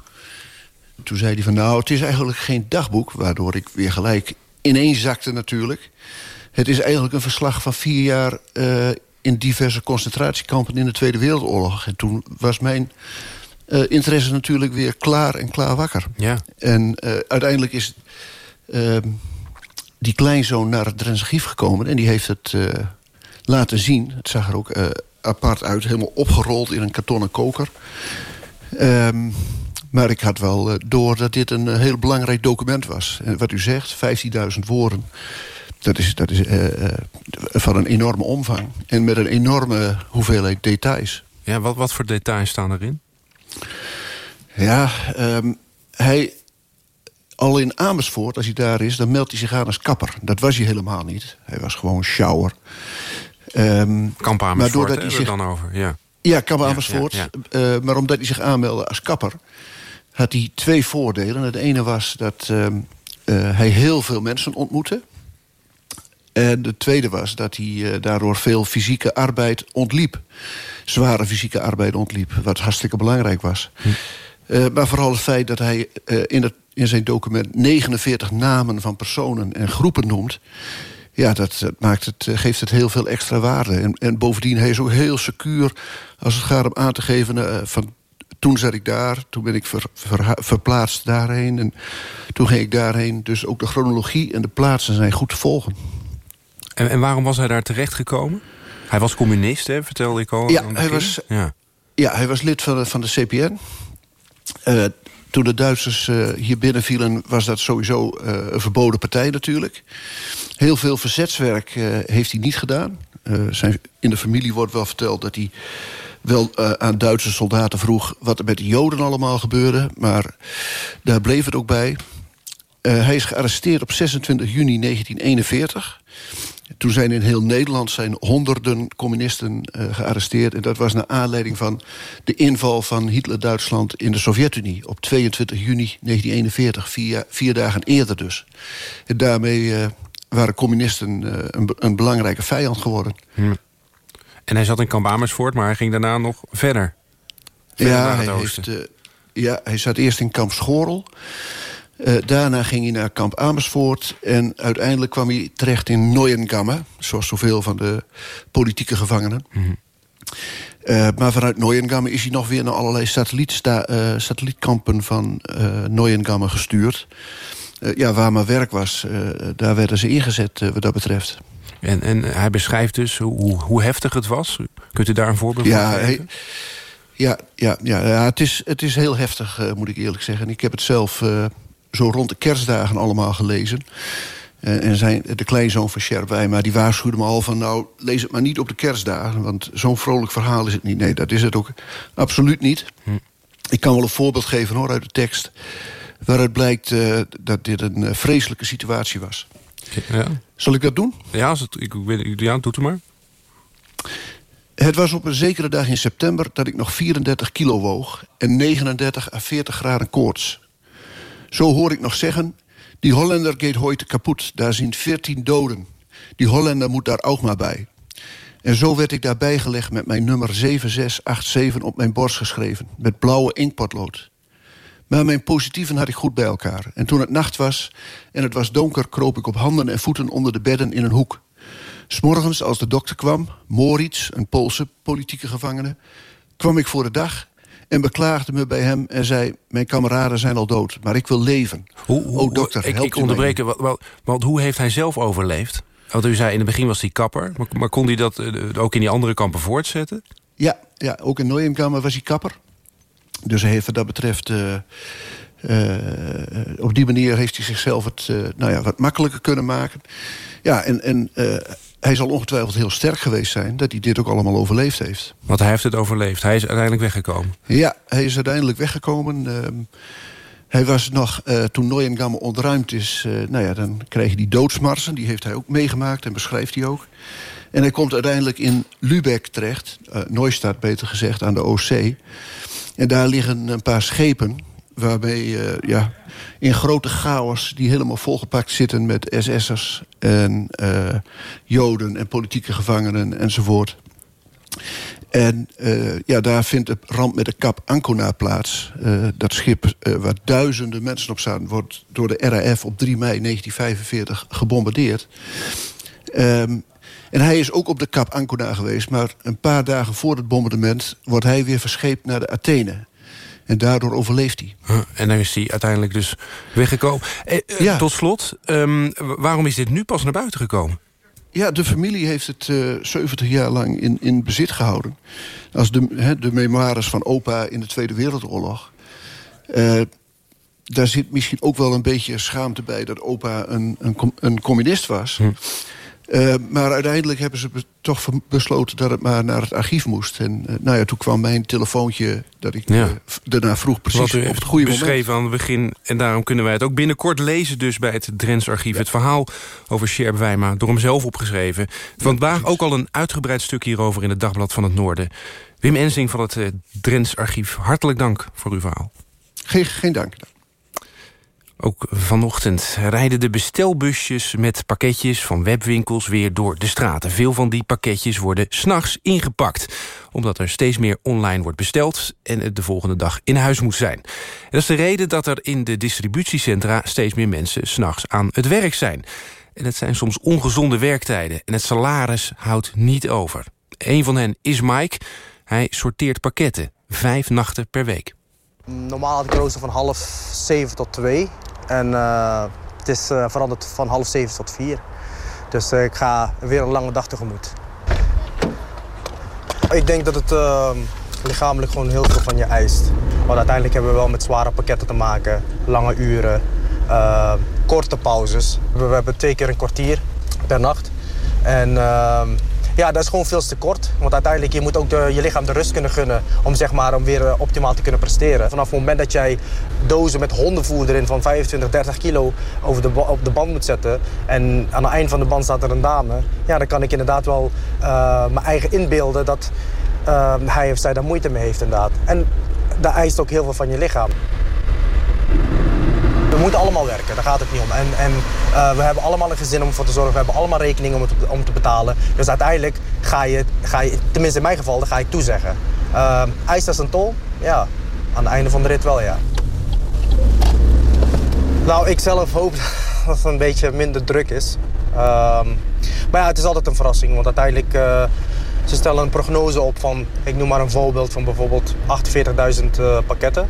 Toen zei hij van, nou, het is eigenlijk geen dagboek... waardoor ik weer gelijk ineens zakte natuurlijk. Het is eigenlijk een verslag van vier jaar... in diverse concentratiekampen in de Tweede Wereldoorlog. En toen was mijn uh, interesse natuurlijk weer klaar en klaar wakker. Ja. En uh, uiteindelijk is uh, die kleinzoon naar het Drents archief gekomen... en die heeft het uh, laten zien. Het zag er ook apart uit, helemaal opgerold in een kartonnen koker. Um, maar ik had wel door dat dit een heel belangrijk document was. En wat u zegt, 15.000 woorden... Dat is, dat is van een enorme omvang. En met een enorme hoeveelheid details. Ja, wat, wat voor details staan erin? Ja, um, hij... Al in Amersfoort, als hij daar is, dan meldt hij zich aan als kapper. Dat was hij helemaal niet. Hij was gewoon shower. Um, Kamp Amersfoort, maar hij zich... dan over, ja. Ja, Kamp Amersfoort. Ja, ja. Uh, maar omdat hij zich aanmeldde als kapper... had hij twee voordelen. Het ene was dat uh, uh, hij heel veel mensen ontmoette. En de tweede was dat hij uh, daardoor veel fysieke arbeid ontliep. Zware fysieke arbeid ontliep, wat hartstikke belangrijk was. Hm. Uh, maar vooral het feit dat hij uh, in, het, in zijn document 49 namen van personen en groepen noemt... ja, dat, dat maakt het, geeft het heel veel extra waarde. En, en bovendien, hij is ook heel secuur als het gaat om aan te geven... van toen zat ik daar, toen ben ik ver, ver, verplaatst daarheen... en toen ging ik daarheen. Dus ook de chronologie en de plaatsen zijn goed te volgen. En, en waarom was hij daar terecht gekomen? Hij was communist, hè, vertelde ik al. Ja, hij was, ja. ja, hij was lid van de, van de CPN. Uh, toen de Duitsers uh, hier binnenvielen, was dat sowieso uh, een verboden partij natuurlijk. Heel veel verzetswerk heeft hij niet gedaan. zijn, in de familie wordt wel verteld dat hij wel aan Duitse soldaten vroeg... wat er met de Joden allemaal gebeurde, maar daar bleef het ook bij. hij is gearresteerd op 26 juni 1941... Toen zijn in heel Nederland zijn honderden communisten uh, gearresteerd. En dat was naar aanleiding van de inval van Hitler-Duitsland in de Sovjet-Unie... op 22 juni 1941, vier, vier dagen eerder dus. En daarmee uh, waren communisten uh, een, een, belangrijke vijand geworden. Hm. En hij zat in kamp Amersfoort, maar hij ging daarna nog verder. verder ja, hij heeft, ja, hij zat eerst in kamp Schorel... Uh, daarna ging hij naar kamp Amersfoort... en uiteindelijk kwam hij terecht in Neuengamme... zoals zoveel van de politieke gevangenen. Mm -hmm. uh, maar vanuit Neuengamme is hij nog weer naar allerlei satellietsta uh, satellietkampen van Neuengamme gestuurd. ja, waar maar werk was, daar werden ze ingezet wat dat betreft. En, en hij beschrijft dus hoe, hoe heftig het was. Kunt u daar een voorbeeld van ja, geven? Hij, ja, ja, ja, ja, het, is, het is heel heftig, moet ik eerlijk zeggen. Ik heb het zelf zo rond de kerstdagen allemaal gelezen. Uh, en zijn, de kleinzoon van Sherp Wijma, die waarschuwde me al van... nou, lees het maar niet op de kerstdagen, want zo'n vrolijk verhaal is het niet. Nee, dat is het ook absoluut niet. Hm. Ik kan wel een voorbeeld geven hoor, uit de tekst... waaruit blijkt uh, dat dit een uh, vreselijke situatie was. Ja. Zal ik dat doen? Ja, als het, ik, ik, ja doe het maar. Het was op een zekere dag in september dat ik nog 34 kilo woog... en 39 à 40 graden koorts. Zo hoor ik nog zeggen... die Hollander gaat heute kapot, daar zijn veertien doden. Die Hollander moet daar ook maar bij. En zo werd ik daarbij gelegd met mijn nummer 7687 op mijn borst geschreven... met blauwe inkpotlood. Maar mijn positieven had ik goed bij elkaar. En toen het nacht was en het was donker... kroop ik op handen en voeten onder de bedden in een hoek. S'morgens, als de dokter kwam, Moritz, een Poolse politieke gevangene... kwam ik voor de dag en beklaagde me bij hem en zei... mijn kameraden zijn al dood, maar ik wil leven. Hoe, hoe, oh, dokter, ik, ik onderbreek want, want hoe heeft hij zelf overleefd? Want u zei in het begin was hij kapper, maar, maar kon hij dat uh, ook in die andere kampen voortzetten? Ja, ja ook in Neuenkammer was hij kapper. Dus hij heeft wat dat betreft... Uh, Uh, op die manier heeft hij zichzelf het nou ja, wat makkelijker kunnen maken. Ja, en, en hij zal ongetwijfeld heel sterk geweest zijn... dat hij dit ook allemaal overleefd heeft. Want hij heeft het overleefd. Hij is uiteindelijk weggekomen. Ja, hij is uiteindelijk weggekomen. Ehm, hij was nog, toen Neuengamme ontruimd is... nou ja, dan krijg je die doodsmarsen. Die heeft hij ook meegemaakt en beschrijft hij ook. En hij komt uiteindelijk in Lübeck terecht. Uh, Neustadt beter gezegd, aan de Oostzee. En daar liggen een paar schepen waarbij uh, ja, in grote chaos... die helemaal volgepakt zitten met SS'ers en uh, Joden... en politieke gevangenen enzovoort. En uh, ja, daar vindt de ramp met de kap Ancona plaats. dat schip waar duizenden mensen op staan... wordt door de RAF op 3 mei 1945 gebombardeerd. Um, en hij is ook op de kap Ancona geweest... maar een paar dagen voor het bombardement... wordt hij weer verscheept naar de Athene. En daardoor overleeft hij. Huh, en dan is hij uiteindelijk dus weggekomen. Eh, eh, ja. Tot slot, um, waarom is dit nu pas naar buiten gekomen? Ja, de familie heeft het uh, 70 jaar lang in, in bezit gehouden. Als de, he, de memoires van opa in de Tweede Wereldoorlog. Uh, daar zit misschien ook wel een beetje schaamte bij... dat opa een, een, een communist was... Hm. Uh, maar uiteindelijk hebben ze toch besloten dat het maar naar het archief moest. En uh, nou ja, toen kwam mijn telefoontje dat ik ja. uh, daarna vroeg precies Wat u op het goede moment. beschreven aan het begin. En daarom kunnen wij het ook binnenkort lezen dus bij het Drents Archief. Ja. Het verhaal over Sjerp Wijma, door hem zelf opgeschreven. Vandaag ook al een uitgebreid stuk hierover in het Dagblad van het Noorden. Wim Ensing van het Drents Archief, hartelijk dank voor uw verhaal. Geen, geen dank. Ook vanochtend rijden de bestelbusjes met pakketjes van webwinkels weer door de straten. Veel van die pakketjes worden s'nachts ingepakt. Omdat er steeds meer online wordt besteld en het de volgende dag in huis moet zijn. En dat is de reden dat er in de distributiecentra steeds meer mensen s'nachts aan het werk zijn. En het zijn soms ongezonde werktijden en het salaris houdt niet over. Een van hen is Mike. Hij sorteert pakketten, vijf nachten per week. Normaal had ik rooster van half zeven tot twee. En uh, het is uh, veranderd van half zeven tot vier. Dus uh, ik ga weer een lange dag tegemoet. Ik denk dat het lichamelijk gewoon heel veel van je eist. Want uiteindelijk hebben we wel met zware pakketten te maken. Lange uren, korte pauzes. We, we, hebben twee keer een kwartier per nacht. En ehm, ja, dat is gewoon veel te kort. Want uiteindelijk je moet ook je lichaam de rust kunnen gunnen om, zeg maar, om weer optimaal te kunnen presteren. Vanaf het moment dat jij dozen met hondenvoer erin van 25, 30 kilo over de, op de band moet zetten... en aan het eind van de band staat er een dame... ja, dan kan ik inderdaad wel uh, mijn eigen inbeelden dat uh, hij of zij daar moeite mee heeft inderdaad. En dat eist ook heel veel van je lichaam. We moeten allemaal werken, daar gaat het niet om. En, en uh, we hebben allemaal een gezin om ervoor te zorgen. We hebben allemaal rekeningen om, het, om te betalen. Dus uiteindelijk ga je, ga je, tenminste in mijn geval, dan ga ik toezeggen. Uh, eist een tol? Ja, aan het einde van de rit wel, ja. Nou, ik zelf hoop dat het een beetje minder druk is. Uh, maar ja, het is altijd een verrassing, want uiteindelijk... Uh, ze stellen een prognose op van, ik noem maar een voorbeeld van bijvoorbeeld 48.000 uh, pakketten.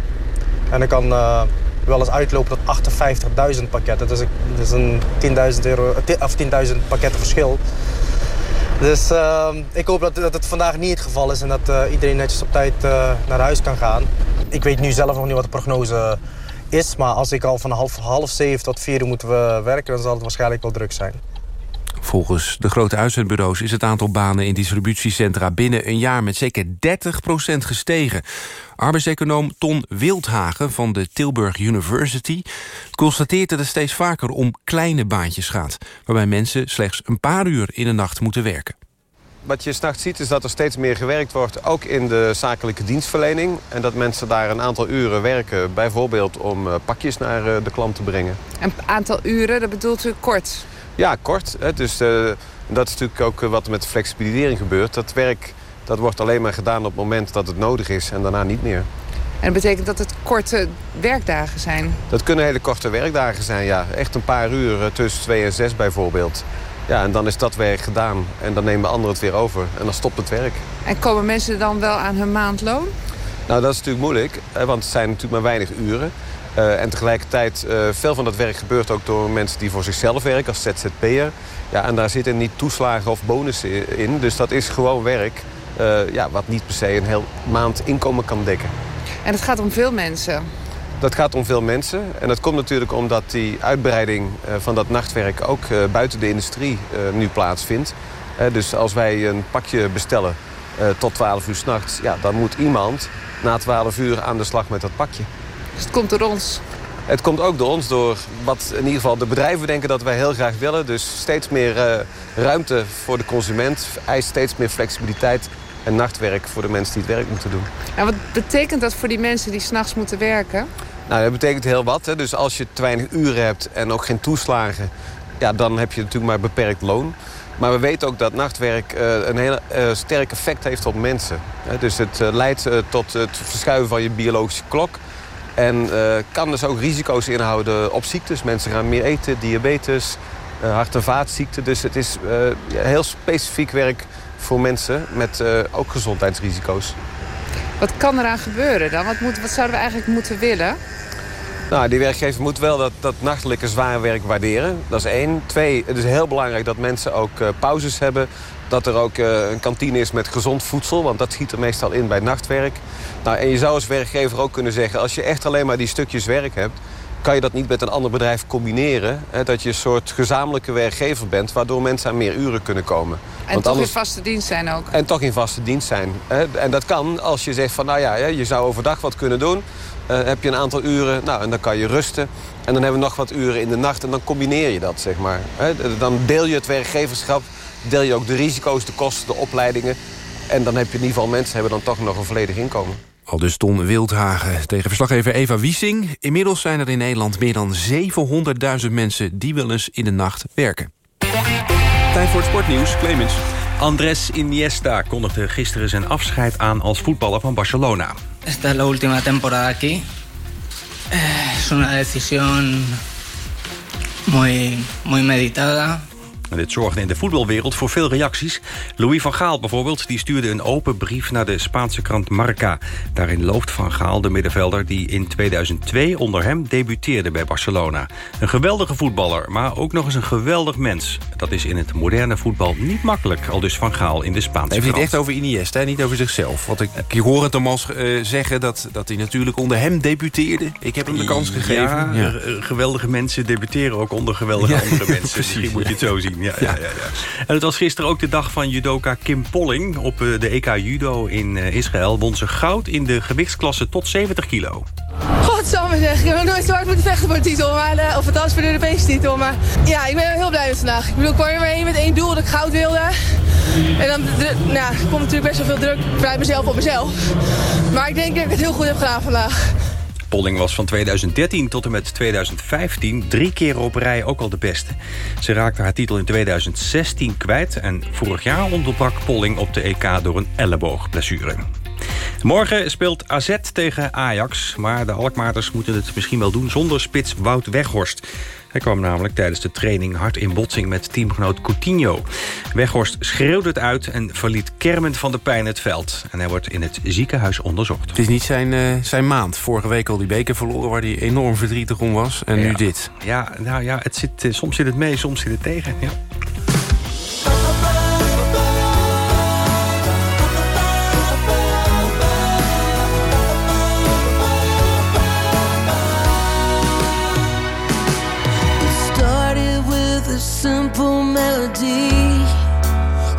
En dan kan wel eens uitlopen tot 58.000 pakketten. Dus dat is een 10.000 euro, of 10.000 pakketten verschil. Dus uh, ik hoop dat, dat het vandaag niet het geval is en dat uh, iedereen netjes op tijd uh, naar huis kan gaan. Ik weet nu zelf nog niet wat de prognose is, maar als ik al van half, half zeven tot vier uur moet werken, dan zal het waarschijnlijk wel druk zijn. Volgens de grote uitzendbureaus is het aantal banen in distributiecentra binnen een jaar met zeker 30% gestegen. Arbeidseconoom Ton Wildhagen van de Tilburg University constateert dat het steeds vaker om kleine baantjes gaat, waarbij mensen slechts een paar uur in de nacht moeten werken. Wat je s'nachts ziet is dat er steeds meer gewerkt wordt, ook in de zakelijke dienstverlening. En dat mensen daar een aantal uren werken, bijvoorbeeld om pakjes naar de klant te brengen. Een aantal uren, dat bedoelt u kort? Ja, kort. Hè. Dus uh, dat is natuurlijk ook wat er met flexibilisering gebeurt. Dat werk dat wordt alleen maar gedaan op het moment dat het nodig is en daarna niet meer. En dat betekent dat het korte werkdagen zijn? Dat kunnen hele korte werkdagen zijn, ja. Echt een paar uur tussen twee en zes bijvoorbeeld. Ja, en dan is dat werk gedaan en dan nemen anderen het weer over en dan stopt het werk. En komen mensen dan wel aan hun maandloon? Nou, dat is natuurlijk moeilijk, want het zijn natuurlijk maar weinig uren. Uh, en tegelijkertijd, uh, veel van dat werk gebeurt ook door mensen die voor zichzelf werken als ZZP'er. Ja, en daar zitten niet toeslagen of bonussen in. Dus dat is gewoon werk uh, ja, wat niet per se een heel maand inkomen kan dekken. En het gaat om veel mensen? Dat gaat om veel mensen. En dat komt natuurlijk omdat die uitbreiding eh, van dat nachtwerk... ook eh, buiten de industrie eh, nu plaatsvindt. dus als wij een pakje bestellen tot 12 uur s'nachts... Ja, dan moet iemand na 12 uur aan de slag met dat pakje. Dus het komt door ons? Het komt ook door ons, door wat in ieder geval de bedrijven denken dat wij heel graag willen. Dus steeds meer ruimte voor de consument, eist steeds meer flexibiliteit en nachtwerk voor de mensen die het werk moeten doen. En wat betekent dat voor die mensen die s'nachts moeten werken? Nou, dat betekent heel wat. Hè. Dus als je te weinig uren hebt en ook geen toeslagen... Ja, dan heb je natuurlijk maar beperkt loon. Maar we weten ook dat nachtwerk uh, een heel uh, sterk effect heeft op mensen. Dus het uh, leidt tot het verschuiven van je biologische klok. En kan dus ook risico's inhouden op ziektes. Mensen gaan meer eten, diabetes, hart- en vaatziekten. Dus het is heel specifiek werk voor mensen met ook gezondheidsrisico's. Wat kan eraan gebeuren dan? Wat, moet, wat zouden we eigenlijk moeten willen? Nou, die werkgever moet wel dat, dat nachtelijke zware werk waarderen. Dat is één. Twee, het is heel belangrijk dat mensen ook uh, pauzes hebben. Dat er ook uh, een kantine is met gezond voedsel. Want dat schiet er meestal in bij nachtwerk. Nou, en je zou als werkgever ook kunnen zeggen... als je echt alleen maar die stukjes werk hebt... kan je dat niet met een ander bedrijf combineren. Hè, dat je een soort gezamenlijke werkgever bent... waardoor mensen aan meer uren kunnen komen. En Want toch anders... in vaste dienst zijn ook. En toch in vaste dienst zijn. Hè. En dat kan als je zegt van, nou ja, je zou overdag wat kunnen doen... Uh, heb je een aantal uren, nou, en dan kan je rusten. En dan hebben we nog wat uren in de nacht en dan combineer je dat, zeg maar. Dan deel je het werkgeverschap, deel je ook de risico's, de kosten, de opleidingen. En dan heb je in ieder geval mensen hebben dan toch nog een volledig inkomen. Al dus Ton Wildhagen tegen verslaggever Eva Wiesing. Inmiddels zijn er in Nederland meer dan 700.000 mensen... die wel eens in de nacht werken. Tijd voor het sportnieuws, Clemens. Andres Iniesta kondigde gisteren zijn afscheid aan als voetballer van Barcelona. Esta es la última temporada aquí. Eh, es una decisión muy, muy meditada. Dit zorgde in de voetbalwereld voor veel reacties. Louis van Gaal bijvoorbeeld die stuurde een open brief naar de Spaanse krant Marca. Daarin looft Van Gaal de middenvelder die in 2002 onder hem debuteerde bij Barcelona. Een geweldige voetballer, maar ook nog eens een geweldig mens. Dat is in het moderne voetbal niet makkelijk, al dus Van Gaal in de Spaanse Hij heeft het echt over Iniesta, niet over zichzelf. Want ik, ik hoor het hem als uh, zeggen dat, dat hij natuurlijk onder hem debuteerde. Ik heb hem de kans gegeven. Ja, ja. geweldige mensen debuteren ook onder geweldige ja, andere mensen. Misschien moet je het zo zien. Ja, ja. Ja, En het was gisteren ook de dag van judoka Kim Polling. Op eh, de EK Judo in eh, Israël won ze goud in de gewichtsklasse tot 70 kilo. Godsamme zeg, ik heb nog nooit zo hard moeten vechten voor de titel. Maar, uh, of althans voor de Europese titel. Maar ja, ik ben heel blij met vandaag. Ik bedoel, ik kwam er maar heen met één doel dat ik goud wilde. En dan nou, komt natuurlijk best wel veel druk vanuit mezelf op mezelf. Maar ik denk dat ik het heel goed heb gedaan vandaag. Polling was van 2013 tot en met 2015 drie keer op rij ook al de beste. Ze raakte haar titel in 2016 kwijt... en vorig jaar onderbrak Polling op de EK door een elleboogblessure. Morgen speelt AZ tegen Ajax, maar de Alkmaarders moeten het misschien wel doen zonder spits Wout Weghorst. Hij kwam namelijk tijdens de training hard in botsing met teamgenoot Coutinho. Weghorst schreeuwde het uit en verliet kermend van de pijn het veld. En hij wordt in het ziekenhuis onderzocht. Het is niet zijn, uh, zijn maand. Vorige week al die beker verloren waar hij enorm verdrietig om was. En nu dit. Ja, nou ja, het zit, eh, soms zit het mee, soms zit het tegen. Ja.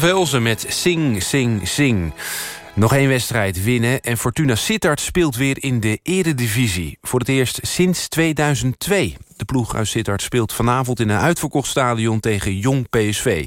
Van Velzen met Sing, Sing, Sing. Nog één wedstrijd winnen en Fortuna Sittard speelt weer in de eredivisie. Voor het eerst sinds 2002. De ploeg uit Sittard speelt vanavond in een uitverkocht stadion tegen Jong PSV.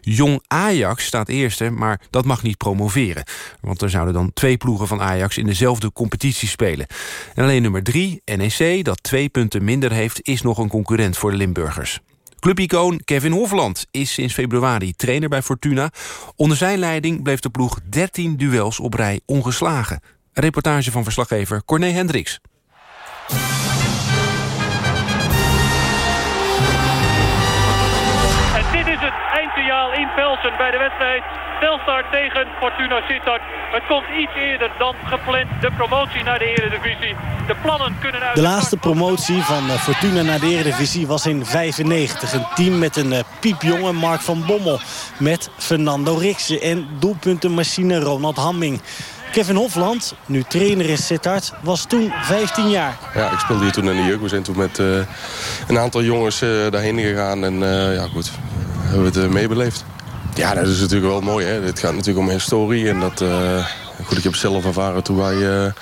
Jong Ajax staat eerste, maar dat mag niet promoveren. Want er zouden dan twee ploegen van Ajax in dezelfde competitie spelen. En alleen nummer drie, NEC, dat twee punten minder heeft... is nog een concurrent voor de Limburgers. Clubicoon Kevin Hofland is sinds februari trainer bij Fortuna. Onder zijn leiding bleef de ploeg 13 duels op rij ongeslagen. Reportage van verslaggever Corné Hendricks. In Velsen bij de wedstrijd Telstar tegen Fortuna Sittard. Het komt iets eerder dan gepland, de promotie naar de Eredivisie. De plannen kunnen uit... De laatste promotie van eh, Fortuna naar de Eredivisie was in 95. Een team met een eh, piepjonge Mark van Bommel. Met Fernando Riksen en doelpuntenmachine Ronald Hamming. Kevin Hofland, nu trainer in Sittard, was toen 15 jaar. Ja, ik speelde hier toen in de jeugd. We zijn toen met uh, een aantal jongens uh, daarheen gegaan. En uh, ja, goed, hebben we het meebeleefd. Ja, dat is natuurlijk wel mooi. Het gaat natuurlijk om historie. En dat, uh, goed, ik heb zelf ervaren toen wij uh,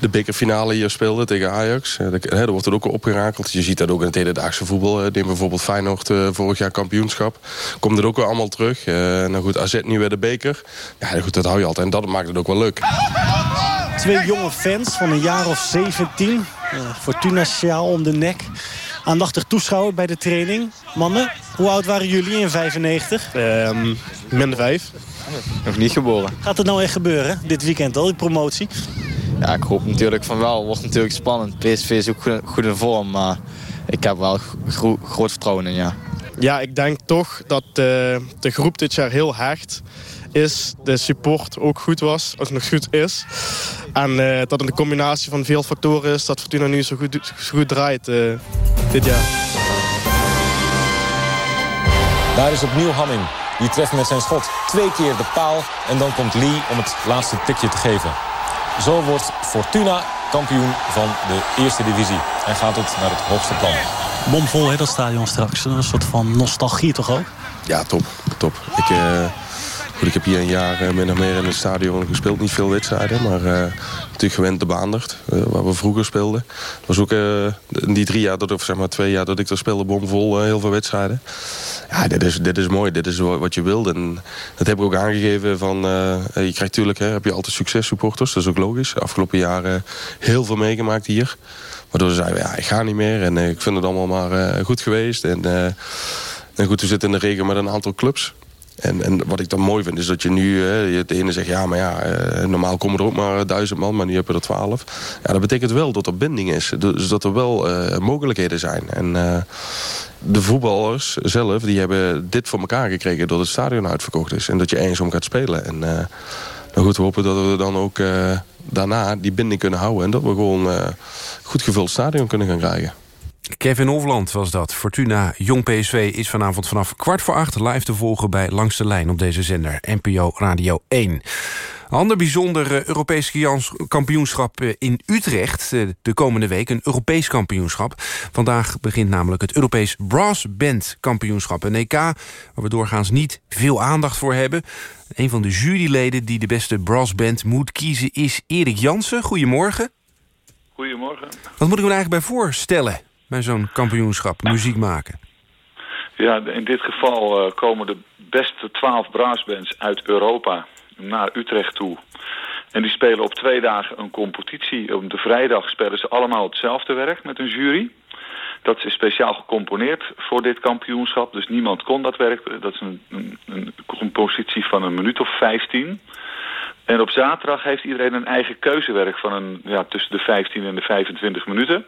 de bekerfinale hier speelden tegen Ajax. Uh, wordt het ook opgerakeld. Je ziet dat ook in het hedendaagse voetbal. Neem bijvoorbeeld Feyenoord vorig jaar kampioenschap. Komt er ook weer allemaal terug. nou goed, AZ nu weer de beker. Ja, goed, dat hou je altijd. En dat maakt het ook wel leuk. Twee jonge fans van een jaar of 17. Fortuna sjaal om de nek aandachtig toeschouwer bij de training. Mannen, hoe oud waren jullie in 95? Um, min 5. Nog niet geboren. Gaat het nou echt gebeuren, dit weekend al, die promotie? Ja, ik hoop natuurlijk van wel. Het wordt natuurlijk spannend. PSV is ook goed, goed in vorm, maar ik heb wel gro groot vertrouwen in, ja. Ja, ik denk toch dat de, de groep dit jaar heel hecht is. De support ook goed was, als het nog goed is. En uh, dat een combinatie van veel factoren is dat Fortuna nu zo goed, zo goed draait uh, dit jaar. Daar is opnieuw Hamming. Die treft met zijn schot twee keer de paal. En dan komt Lee om het laatste tikje te geven. Zo wordt Fortuna kampioen van de eerste divisie. En gaat het naar het hoogste plan. Bomvol hè, dat stadion straks. Een soort van nostalgie toch ook? Ja, top. top. Ik... Uh... Ik heb hier een jaar uh, min of meer in het stadion gespeeld. Niet veel wedstrijden, maar uh, natuurlijk gewend de Baandert. Uh, waar we vroeger speelden. Dat was ook die drie jaar, dat, of zeg maar twee jaar dat ik daar speelde, bomvol heel veel wedstrijden. Ja, dit is, dit is mooi. Dit is wat je wilt. En dat heb ik ook aangegeven van... je krijgt natuurlijk, heb je altijd successupporters. Dat is ook logisch. Afgelopen jaren heel veel meegemaakt hier. Waardoor ze zeiden, ja, ik ga niet meer. En ik vind het allemaal maar goed geweest. En, en goed, we zitten in de regen met een aantal clubs. En, en wat ik dan mooi vind is dat je nu... Hè, de ene zegt, ja, maar ja, eh, normaal komen er ook maar duizend man... maar nu heb je er twaalf. Ja, dat betekent wel dat er binding is. Dus dat er wel uh, mogelijkheden zijn. En uh, de voetballers zelf, die hebben dit voor elkaar gekregen... dat het stadion uitverkocht is. En dat je eenzaam gaat spelen. En nou goed, we hopen dat we dan ook daarna die binding kunnen houden. En dat we gewoon goed gevuld stadion kunnen gaan krijgen. Kevin Hofland was dat. Fortuna Jong PSV is vanavond vanaf kwart voor acht live te volgen bij Langs de Lijn op deze zender NPO Radio 1. Een ander bijzonder uh, Europees kampioenschap uh, in Utrecht uh, de komende week. Een Europees kampioenschap. Vandaag begint namelijk het Europees Brass Band kampioenschap. Een EK waar we doorgaans niet veel aandacht voor hebben. Een van de juryleden die de beste brass band moet kiezen is Erik Jansen. Goedemorgen. Goedemorgen. Wat moet ik me eigenlijk bij voorstellen? Bij zo'n kampioenschap, muziek maken? Ja, in dit geval uh, komen de beste twaalf brassbands uit Europa naar Utrecht toe. En die spelen op twee dagen een competitie. Op de vrijdag spelen ze allemaal hetzelfde werk met een jury. Dat is speciaal gecomponeerd voor dit kampioenschap. Dus niemand kon dat werk. Dat is een, een, een compositie van een minuut of vijftien. En op zaterdag heeft iedereen een eigen keuzewerk van een, ja, tussen de 15 en de 25 minuten.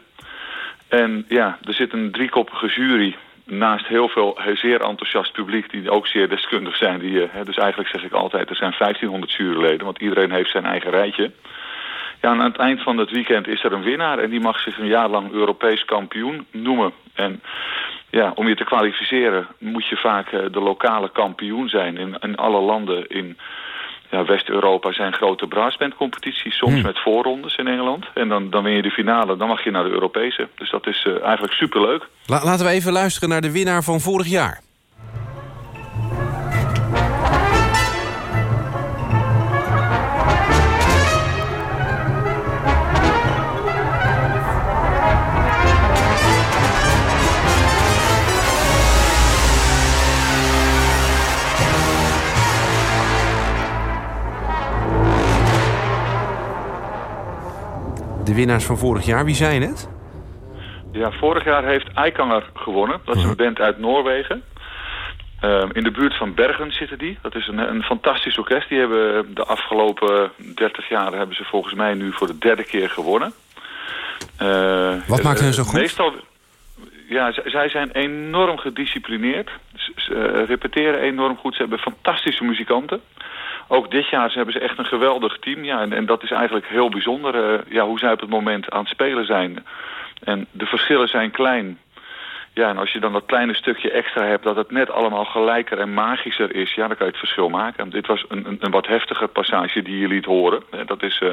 En ja, er zit een driekoppige jury naast heel veel zeer enthousiast publiek... die ook zeer deskundig zijn. Die, uh, dus eigenlijk zeg ik altijd, er zijn 1500 juryleden... want iedereen heeft zijn eigen rijtje. Ja, aan het eind van het weekend is er een winnaar... en die mag zich een jaar lang Europees kampioen noemen. En ja, om je te kwalificeren moet je vaak uh, de lokale kampioen zijn... in, in alle landen in ja, West-Europa zijn grote brassbandcompetities, soms hmm. met voorrondes in Engeland. En dan, dan win je de finale, dan mag je naar de Europese. Dus dat is uh, eigenlijk superleuk. La laten we even luisteren naar de winnaar van vorig jaar. De winnaars van vorig jaar, wie zijn het? Ja, vorig jaar heeft Eikanger gewonnen. Dat is een band uit Noorwegen. Ehm, in de buurt van Bergen zitten die. Dat is een, een fantastisch orkest. Die hebben de afgelopen 30 jaar hebben ze volgens mij nu voor de derde keer gewonnen. Eh, Wat maakt hen eh, zo goed? Meestal, ja, zij zijn enorm gedisciplineerd. Ze, ze, eh, repeteren enorm goed. Ze hebben fantastische muzikanten. Ook dit jaar hebben ze echt een geweldig team. Ja, en, en dat is eigenlijk heel bijzonder eh, ja, hoe zij op het moment aan het spelen zijn. En de verschillen zijn klein. Ja, en als je dan dat kleine stukje extra hebt... dat het net allemaal gelijker en magischer is... ja, dan kan je het verschil maken. Dit was een, een, een wat heftiger passage die je liet horen. Dat is eh,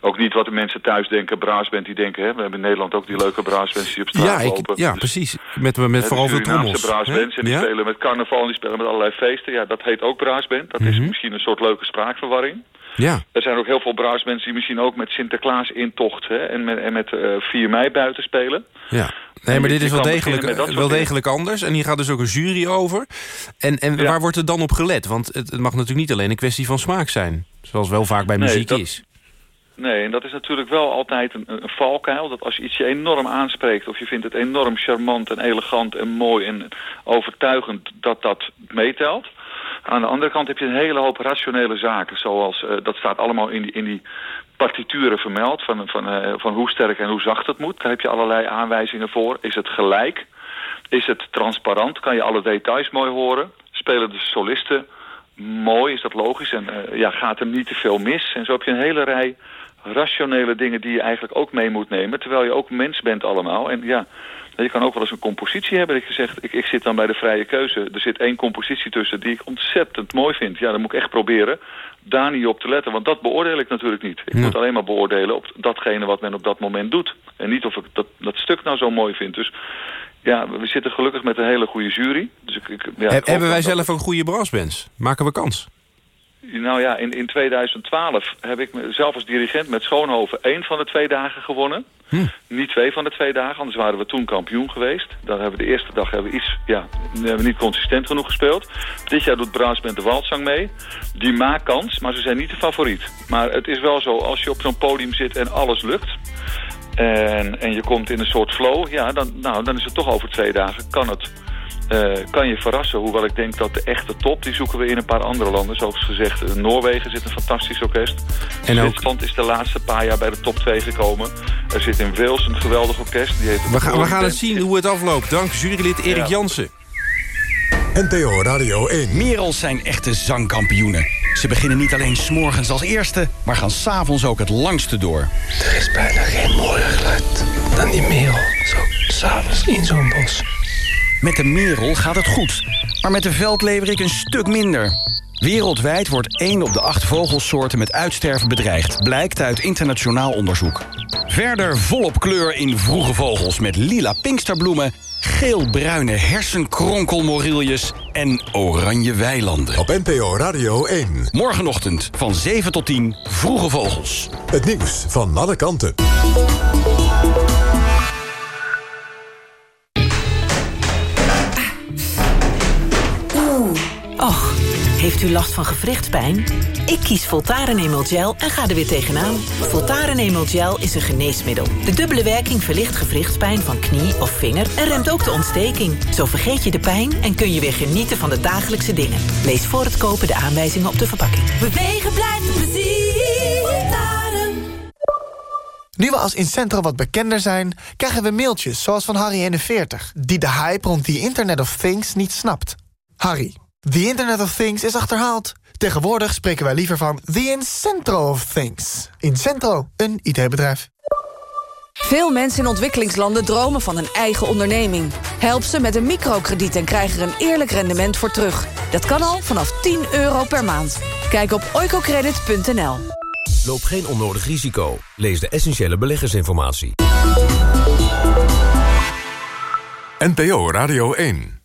ook niet wat de mensen thuis denken. Braasband die denken... Hè, we hebben in Nederland ook die leuke braasbands die op straat Ja, ik, lopen. ja Dus- precies. Met, met Hè, vooral de veel trommels. braasbands. En die Ja? spelen met carnaval en die spelen met allerlei feesten. Ja, dat heet ook braasband. Dat is Mhm. misschien een soort leuke spraakverwarring. Ja. Er zijn ook heel veel braasbands die misschien ook met Sinterklaas intocht... Hè, en met, en met eh 4 mei buiten spelen. Ja. Nee, maar dit is wel degelijk, soort wel degelijk anders. En hier gaat dus ook een jury over. En, en waar wordt er dan op gelet? Want het, het mag natuurlijk niet alleen een kwestie van smaak zijn. Zoals wel vaak bij Nee, muziek dat- is. Nee, en dat is natuurlijk wel altijd een, een valkuil. Dat als je iets je enorm aanspreekt... of je vindt het enorm charmant en elegant en mooi en overtuigend... dat dat meetelt. Aan de andere kant heb je een hele hoop rationele zaken. Zoals, eh, dat staat allemaal in die, in die partituren vermeld... Van, van, eh, van hoe sterk en hoe zacht het moet. Daar heb je allerlei aanwijzingen voor. Is het gelijk? Is het transparant? Kan je alle details mooi horen? Spelen de solisten mooi? Is dat logisch? En eh, ja, gaat er niet te veel mis? En zo heb je een hele rij rationele dingen die je eigenlijk ook mee moet nemen. Terwijl je ook mens bent allemaal. En ja, je kan ook wel eens een compositie hebben. Dat je zegt, ik, ik zit dan bij de vrije keuze. Er zit één compositie tussen die ik ontzettend mooi vind. Ja, dan moet ik echt proberen daar niet op te letten. Want dat beoordeel ik natuurlijk niet. Ik moet alleen maar beoordelen op datgene wat men op dat moment doet. En niet of ik dat, dat stuk nou zo mooi vind. Dus ja, we zitten gelukkig met een hele goede jury. Dus ik, ik, ja, ik hebben wij dat- zelf ook goede brassbands? Maken we kans? nou ja, in, in 2012 heb ik zelf als dirigent met Schoonhoven één van de twee dagen gewonnen. Niet twee van de twee dagen, anders waren we toen kampioen geweest. Dan hebben we de eerste dag hebben we iets, ja, we hebben niet consistent genoeg gespeeld. Dit jaar doet Braasband de Waldzang mee. Die maakt kans, maar ze zijn niet de favoriet. Maar het is wel zo, als je op zo'n podium zit en alles lukt... En, en je komt in een soort flow, ja, dan, nou, dan is het toch over twee dagen, kan het eh, kan je verrassen. Hoewel ik denk dat de echte top, die zoeken we in een paar andere landen. Zoals gezegd, in Noorwegen zit een fantastisch orkest. En ook- Zwitserland is de laatste paar jaar bij de top 2 gekomen. Er zit in Wales een geweldig orkest. Die heet We gaan, we gaan het zien hoe het afloopt. Dank jurylid Erik Ja. Jansen. NPO Radio 1. Merels zijn echte zangkampioenen. Ze beginnen niet alleen s'morgens als eerste, maar gaan s'avonds ook het langste door. Er is bijna geen mooier geluid dan die merel, zo s'avonds in zo'n bos. Met de merel gaat het goed, maar met de veldleverik een stuk minder. Wereldwijd wordt 1 op de 8 vogelsoorten met uitsterven bedreigd... blijkt uit internationaal onderzoek. Verder volop kleur in vroege vogels met lila pinksterbloemen... geel-bruine hersenkronkelmoriljes en oranje weilanden. Op NPO Radio 1. Morgenochtend van 7 tot 10 vroege vogels. Het nieuws van alle kanten. Heeft u last van gewrichtspijn? Ik kies Voltaren Emel Gel en ga er weer tegenaan. Voltaren Emel Gel is een geneesmiddel. De dubbele werking verlicht gewrichtspijn van knie of vinger... en remt ook de ontsteking. Zo vergeet je de pijn en kun je weer genieten van de dagelijkse dingen. Lees voor het kopen de aanwijzingen op de verpakking. Bewegen blijft plezier. Voltaren. Nu we als Incentro wat bekender zijn, krijgen we mailtjes zoals van Harry41... die de hype rond the Internet of Things niet snapt. Harry, the Internet of Things is achterhaald. Tegenwoordig spreken wij liever van the Incentro of Things. Incentro, een IT-bedrijf. Veel mensen in ontwikkelingslanden dromen van een eigen onderneming. Help ze met een microkrediet en krijg er een eerlijk rendement voor terug. Dat kan al vanaf 10 euro per maand. Kijk op oicocredit.nl. Loop geen onnodig risico. Lees de essentiële beleggersinformatie. NPO Radio 1.